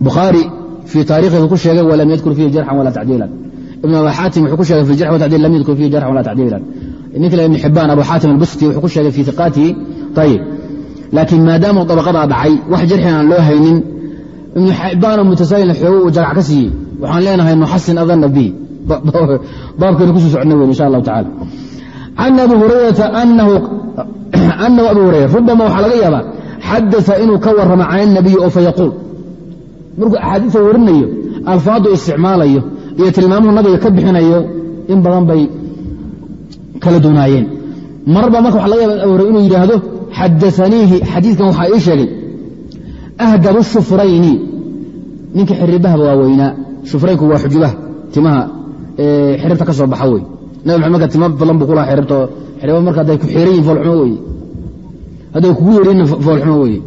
bukhaarي fii taarikhi ku sheegay walam yadkur fiihi jarxan walaa tacdiilan ibn abi xaatim wuxuu ku sheegay fi jarx watacdiil lam yadkur fiihi jarxan walaa tacdiilan ninka ibn xibaan abu xaatim albusti wuxuu ku sheegay fii iqaatihi ayib laakiin maadaama dabaqadaa dhacay wax jarxin aan loo haynin ibnu xibbaanoo mutasaahilna xoogo uu jarac ka siiyey. Waxaan leenahay nuxasin adanna bihi baabkeenu ku soo socna weyn insha allahu tacala can abi hurayrata anahu abu hurayra rubama waxaa laga yaabaa xadasa inuu ka warramo can الnabiyi oo fayaquul markuu axaadiisa warinayo alfaadu isticmaalayo iyo tilmaamuhu nabiga ka bixinayo in badan bay kala dunaayeen marba marka waxa laga yaaba abu hurayra inuu yidhaahdo xadaaniihi xadiidkan waxaa ii sheegay ahdabu shufrayni ninka xiribahaba waa weynaa shufraynku waa xujubaha timaha xiribta ka soo baxa wey. Nabi maxamed marka tima badan buu kulaha xiribta. Xiriba marka hadday ku xiran yihiin foolxumo weye hadday kugu yeedhinna foolxumo weye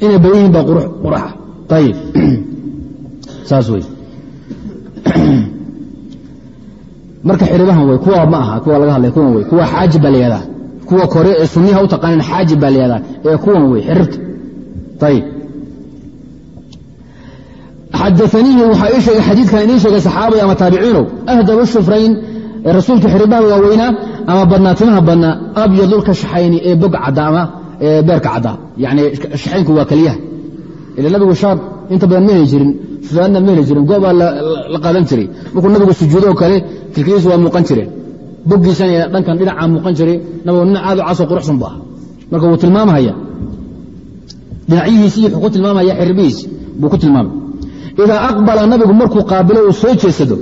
inay badan yihiin baa quraxa ayib saas wey. Marka xiribahan wey kuwa ma aha kuwa laga hadlay kuwan wey. Kuwa xaajib baa layahdaa kuwa kore ee sunniha u taqaanin xaajib baa layahdaa ee kuwan wey xiribta. Ayib xadaaniihi waxaa ii sheegay xadiidkan idiin sheegay saxaabay ama taabiciinow ahdabu shufrayn ee rasuulka xiribaha waaweynaa ama badnaa timaha badnaa abyadulka shaxayni ee bog cadda ama beerka caddaa yani shaxaynku waa keliyaha ila nabigu shaar inta badan ma jirin fudaanna ma jirin goobaa la qaadan jiray markuu nabigu sujuudoo kale kilkiliisu waa muuqan jireen boggiisana dhankan dhinacaa muuqan jiray nabigu nin aad u casoo quruxsan bu ah marka wuu tilmaamhaya dhinacyihiisi wuxuu ku tilmaamaya xiribihiisi buu ku tilmaamay idaa aqbala nabigu markuu qaabilo uu soo jeedsado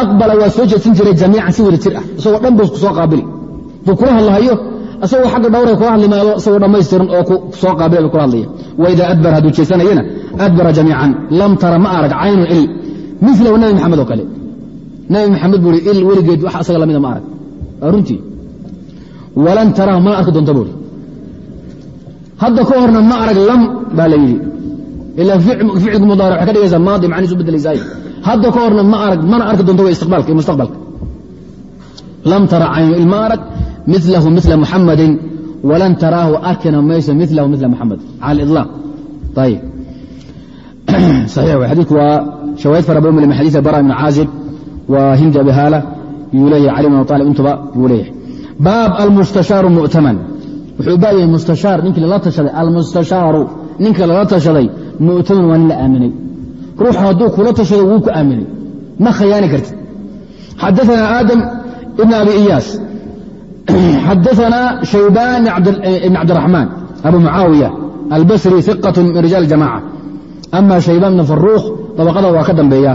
aqbala waa soo jeedsan jiray jamiican si wada jir ah isagoo dhan buu soo qaabili buu kula hadlahayo isagoo xagga dhawray kula hadlimaado isagoo dhammaystiran oo soo qaabila kula hadlaya waidaa adbara hadduu jeedsanayana adbara jamiican lam tara ma arag caynun il milahu nabi maxamed oo kale nabi maxamed buu i il weligeed wax asaga lamida ma arag runtii walan tarahu mana arki doonta buuri hadda ka horna ma arag lam baa la yidhi ilaa ficilku mudaaric waxay ka dhigaysaa maadi macnihiisu bedelaysaaye hadda ka horna ma arag mana arki doonto istiqbaalka iyo mustaqbalka lam tara caynu il ma arag milahu mila muxamadin walan taraahu arkina mayso milahu mila maxamed cala ilaaq ayib xadiiku waa shawaahid fara badan min xadiis bara ibn caazib wa hindi abi haala yuu leeyahay cali bn abi intuba yuu leeyahay baab almustashaaru mu'taman wuxuu baab yahay mustashaar ninkii lala tashaday almustashaaru ninka lala tashaday mu'taman waa nin la aaminay ruuxu hadduu kula tashado wuu ku aaminay ma khayaani karti xadaana aadam ibn abi iyaas xadaana shaybaan ibn cabdiraxmaan abu mucaawiya albasri iqat min rijaal jamaca ama shaybaan ibn faruukh dabaqada waa ka dambeeya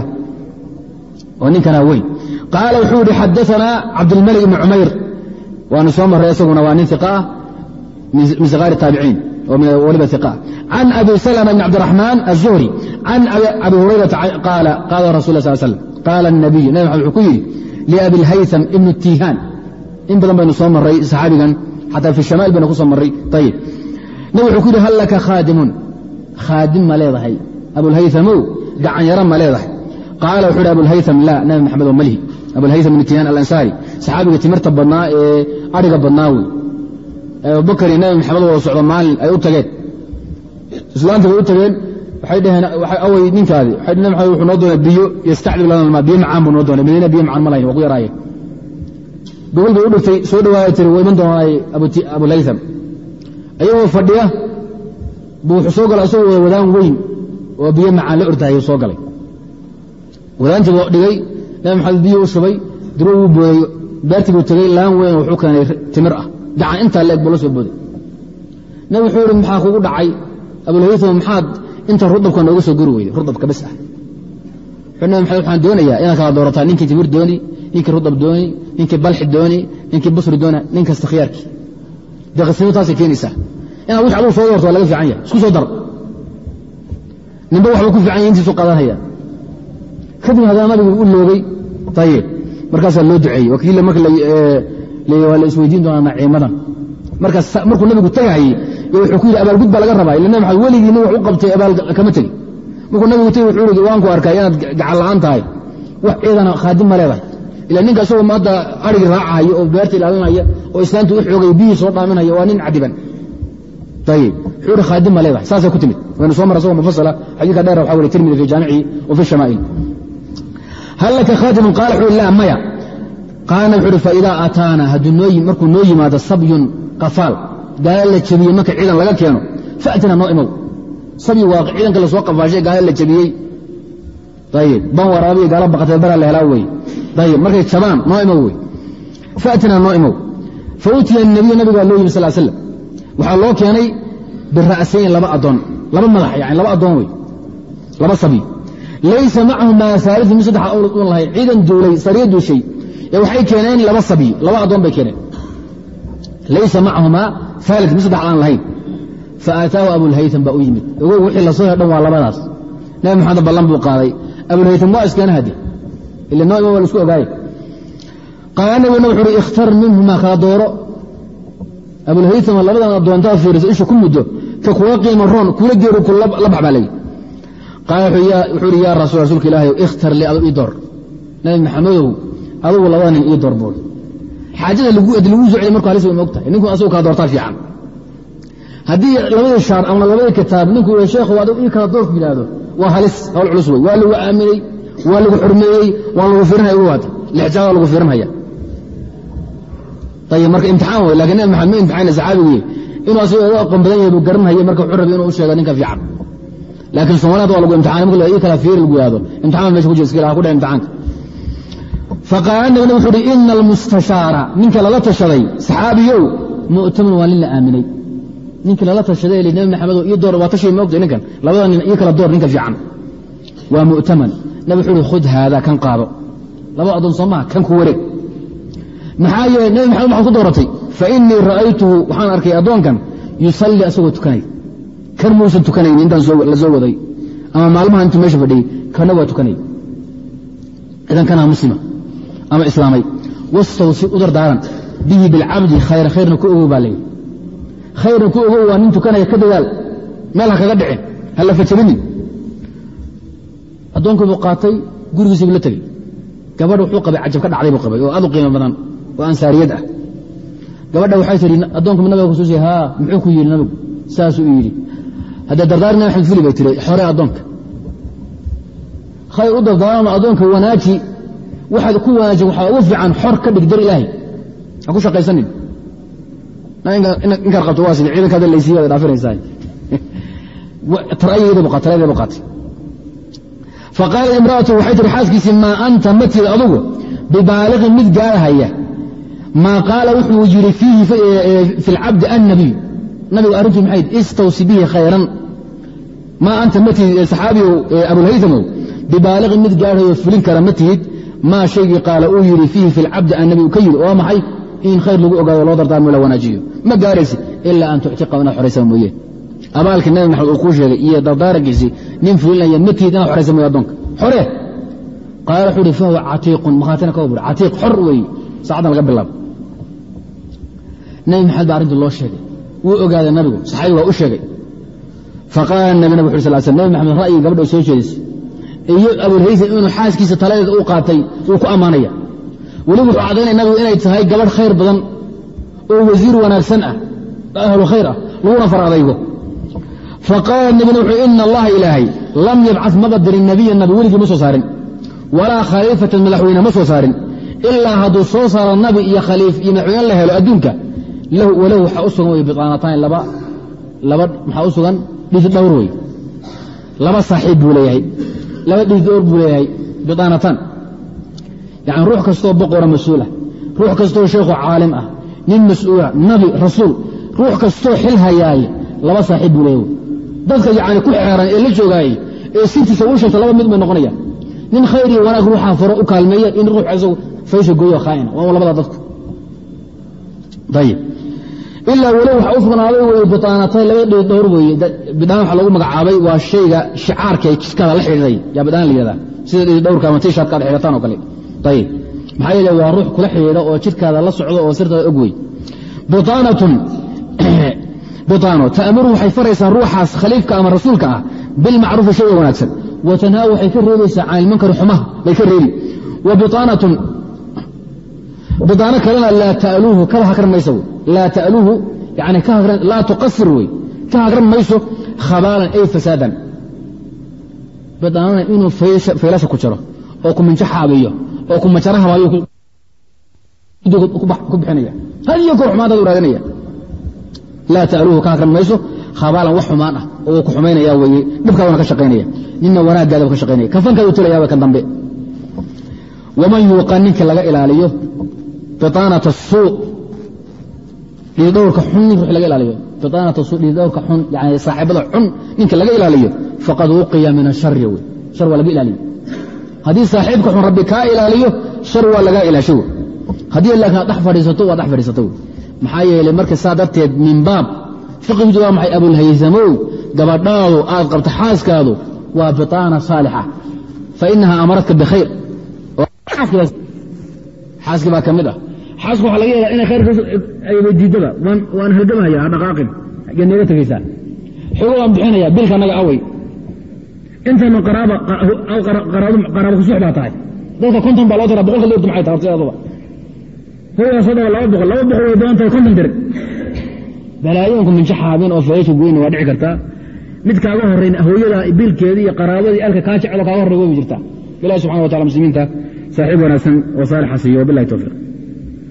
oo ninkanaa weyn qaala wuxuu yihi xadaanaa cabdilmalik ibn cumayr waanu soo maray isaguna waa nin iqa ah min siqaari taabiciin waliba iq can abi slma bn cabdiraxmaan الzuhri can abi hurayrata qaala qaala rasul sal slm qaala الnabiy nabi maxamed wuxuu ku yidhi liabilhaytham ibn tiihaan in badan baynu soo maray saxaabigan xataa fi shamail baynu ku soo maray ayib nabi wuxuu ku yidhi hal laka khaadimun khaadim ma leedahay abulhaythamow gacan yaro ma leedahay qaala wuxuu yidhi abulhaytham laa nabi maxamed oo malihi abulhaytham ibn tiihaan alansaari saxaabiga timirta badnaa ee adhiga badnaa wey abubakar iyo nabi maxamed wada socdo maalin ay u tageen. Islaanta bay u tageen waxay dhaheen away ninkaadi. Nabi maxamed wuxuu noo doonay biyo yastacdib lana almaa biyo macaan buu noo doonay madiina biyo macaan ma waa ku yaraayeen gobol bay u dhigtay soo dhawaaya tiri waa iman doonaa abulhaytham ayagoo fadhiya buu wuxuu soo galay asagoo wada wadaan weyn oo biyo macaan la ortahayuu soo galay. Wadaantii buu dhigay nabi maxamed biyo u shubay duro wuu booday beertii buu laan weyn wuxuu keenay timir ah gacan intaa leeg buu la soo booday. Nabi wuxuu yihi maxaa kugu dhacay? Abulhaytham maxaad inta rudabka nooga soo guri weyday rudabka bas ah. Nabi maxamed waxaan doonayaa inaad kala doorataa ninkii timir dooni ninkii rudab dooni ninkii balxi dooni ninkii busri doona nin kasta khiyaarkii. Deqisnimo taasay keenaysaa. Inaad wix aduu soo doorto waa laga fiican yahay. Isku soo dar. Ninba waxbuu ku fiican yahy intiisu qadanhaya kadib haddana nabigu u loogay ayib markaasaa loo duceeyey. Wakiil marka waa la isweydiin doonaa naciimadan markuu nabigu tegahayey wuxuu ku yidhi abaalgud baa laga rabaa. Ila nabi maxamed weligiina wax u qabtay abaal kama tegi. Markuu nabigu tegi wuxuu yidhi waan ku arkaa inaad gacan la'aan tahay. Wax ciidana khaadim ma leedahay. Ila ninka isagoo maanta arigii raacahaya oo beerta ilaalinaya oo islaanta u xoogay biyihii soo dhaaminaya waa nin cadiban. Ayib wuxuu ihi khaadim ma leedahay. Saasay ku timid. Waynu soo mara isagoo mufasala xadiidka dheer waxa weli tirmidi fi jaamici wa fi shamaa'il hal laka khaatimun qaala wuxuu laa maya qaala wuxuu uhi faidaa aataana markuu noo yimaado sabyun qafaal gaala la jebiyey marka ciidan laga keeno faatina noo imow sabyi waa ciidanka la soo qafaashay gaala la jebiyey ayib ban waraabiyo gaala baqatay baraa la helaa wey ayib markay jabaan noo imow wey faatina noo imow fa utiya nabiyu nabigaa loo yimi sal slam waxaa loo keenay bira'sayn laba adoon laba madax yani laba adoon wey laba sabi laysa macahu maa saalisu min saddex un lahayn ciidan duulay sariya duushay waxay keeneen laba sabi laba adoon bay keeneen. Laysa macahumaa aalid min saddex aan lahayn faataahu abulhaytam baa u yimid. Ogow wixii he dhan waa labadaas. Nabi maxamed ballan buu qaaday. Abulhaytam waa iskeena hade ila noo ima waa la isku ogaaye qaala nabiguna wuxu uhi ikhtar minhumaa kala dooro. Abulhaytama labadan adoontaa fiiriso isha ku muddo ka kula qiimo roon kula geeru la bax baa layi qaala wuxuu ihi yaa rasul rasuulka ilaahay ikhtar li adu ii door. Nabi maxamedow adugu labada nin ii door buur xaajada laguu soo celiy marku halis way ninku asagu kala doortaa fiican. Haddii labadii shaar ama labadii kitaab ninkuu yh sheekhu adigu ii kala doorku yidhaahdo waa halis hawl culus wey. Waa lagu aaminay waa lagu xurmeeyey waa lagu fiirinaya ugu waata lixjaad waa lagu fiirinhaya. Ayib marka imtixaan wey. Lakin nabi maxamed ma imtixaana saxaabigii inuu asaga uga aqoon badan yahay buu garanhaya marka wuxuu rabay inuu u ninka fiican. Laakiin soomaaliyad waa lagu imtixaanay. Marka ii kala fiiri lagu yihahdo imtixaan meesha ku jira iska ku dheh imtixaanka faqaala nabina wuxu uhi ina almustashaara ninka lala tashaday saxaabiyow mu'taman waa nin la aaminay ninkii lala tashaday nabi maxamedo ii door waa tashay moogtay ninkan labada nin ii kala door ninka fiican waa mu'taman nabi wuxuu uhi khud haada kan qaado laba adoon soo maha kan ku wareeg maxaa yeeley nabi maxamed maxaad ku dooratay fa inii ra'aytuhu waxaan arkay addoonkan yusallii asagoo tukanay kan muusan tukanayn intaan la soo waday ama maalmaha intuu meesha fadhiyey kana waa tukanay idan muslima ama islaamay. Wastawsi u dardaaran. Bihi bilcabdi khayra khayrna ku ogow baa leeyi khayrna ku ogow waa nin tukanaya ka dadaal. Meel ha kaga dhicin ha la fajabinin addoonkii buu qaatay gurigiisii buu la tegey. Gabadh wuxuu qabay cajab ka dhacday buu qabay oo aad u qiimo badan oo ansaariyad ah. Gabadha waxay tihi addoonka nabiga kusuusiya haa muxuu ku yidhi nabigu? Saasuu yidhi. Haddee dardaar nabi axmed fili bay tiri xore addoonka. Khayr u dardaarano addoonka wanaaji waxaad ku wanaajin waxaa ugu fiican xor ka dhig dar ilaahay. Ha ku shaqaysanin. Inkaad qabto waa sida ciidankaada laysiiya waad dhaafinaysaa tarayayda buqaat tarayada buqaatay faqaalat imra'atu waxay tihi xaaskiisii maa anta matid adugu? Bibaaliqin mid gaarahaya maa qaala wuxuu yidhi fiihi fi lcabdi annabiy. Nabigu arrintuu maxay istawsi bihi khayran. Maa anta matid saxaabiyow abulhaytamow bibaaliqin mid gaarhayo fulin kara ma tihid maa shaygii qaala uu yidhi fiihi fi lcabdi annabiy ka yidhi oo maxay? In khayr lagu ogaado loo dardaarmo la wanaajiyo. Ma gaaraysi ilaa an tuctiqa inaad xoraysa mooye. Abaalkii nabi maxamed uu kuu sheegay iyo dardaarankiisii nin fulinaya ma tihid inaad xoraysa mooye addoonka. Xore! Qaala wuxuu uhi fahuwa catiiqun. Makhaatina ka buri catiiq xor weeye saacaddan laga bilaabo. Nabi maxamed baa arrintii loo sheegay. Wuu ogaaday nabigu saxaabi waa u sheegay. Faqaala nabi nabig ur sal sl nabi maxamed ra'yigi gabadha soo jeedisay iyo abulhaysan inuu xaaskiisa taladeeda u qaatay wuu ku ammaanaya. Weliba wuxuu cadaynaya nabigu inay tahay gabadh khayr badan oo wasiir wanaagsan ah ahlu khayr ah laguna far adaygo faqaala nabina wuxuu ina allaha ilaahay lam yabcad maba dirin nabiya nabi weligii ma soo saarin. Walaa khaliifatan madaxweyne ma soo saarin. Ilaa hadduu soo saaro nabi iyo khaliif iyo madaxweyne la helo adduunka walahu waxaa u sugan wey biaanatayn laba maxaa u sugan? Dhidi dhowr wey laba saaxiib buu leeyahay laba dhowr buu leeyahay biaanatan yani ruux kastoo boqora mas'uulah ruux kastoo sheekhu caalim ah nin mas'uula nabi rasuul ruux kastoo xil hayaaye laba saaxiib buu leeyahay. Dadka yani ku xeeran ee la joogaayey ee sirtiisa uu sheegta laba mid bay noqonayaan nin khayr iyo wanaag ruuxaa faro u kaalmeeya in ruux isagu faysha gooyo khaaina. Waa labada dadku. Ayib ilaa walow waxaa u sugnaaday wey bidaanatayn laba dhi dhowr weeye. Bidaan waxa lagu magacaabay waa shayga shicaarka ee jidkaada la xidhiiday yaa bidaan la yihahdaa sida dhidi dhowrka ama tishaadka ad xidhataan oo kale. Ayib maxaa yeele waa ruux kula xidhiidha oo jidkaada la socdo oo sirtaada og wey bidaano ta'muru waxay faraysaa ruuxaas khaliifka ama rasuulka ah bilmacruufi shayga wanaagsan. Wa tanhaa waxay ka reebaysaa can ilmunkari xumaha bay ka reebi. Wa bidaanatun bidaano kalena laa ta'luuhu kaba hakran mayso laa ta'luuhu yani laa tuqasir wey ka hakran mayso khabaalan ay fasaadan. Bidaanana inuu faylasha ku jaro oo ku minjo xaabiyo oo ku majaro habaayo ku bixinaya. Hadiyo kor xumaantaad u raadinaya. Laa ta'luuhu ka hakran mayso khabaalan wax xumaan ah oo ku xumaynaya weye dhibkaaduna ka shaqaynaya. Nina wanaaggaadaba ka shaqaynaya. Kafankaadu tulayaa kan dambe. Waman yuuqa ninka laga ilaaliyo biaanat suu dhidhowrka xun nin ruux laga ilaaliyo. Biaanat suu dhidhowrka xun yani saaxiibada xun ninka laga ilaaliyo faqad wuqiya min ashari wey. Shar waa laga ilaaliyo. Haddii saaxiibka xun rabbi kaa ilaaliyo shar waa lagaa ilaasho wey. Haddii laakiin aad dhex fadhiisato waa dhex fadhiisato wey. Maxaa yeelay marka saa darteed min baab fiqhidu waa maxay abulhaysamow gabadhaadu aad qabto xaaskaadu waa biaana saalixa. Fa inaha amaradka bikhayr xaaskii baa ka mid ah xaaska waxaa laga yaabaa inay khayr diidaba waan halgamahaya ha dhaqaaqin. Agee nooga tegaysaa xogo waan bixinaya bilka naga awey intaynu qaraaba kusux baa tahay. Dadka konton baa loo tira boqolka loo dumay tahay hogaasoo dhaba laba boqol laba boqol way badan tahay konton dir balaayoonku minjo xaabin oo faysha goyna waa dhici kartaa. Mid kaaga horayn hooyada bilkeedii iyo qaraabadii alka kaa jeclo kaaga horray way jirtaa. Ilahi subxana wa tacala muslimiinta saaxiib wanaagsan oo saalixa siiyo wabilahi towfiiq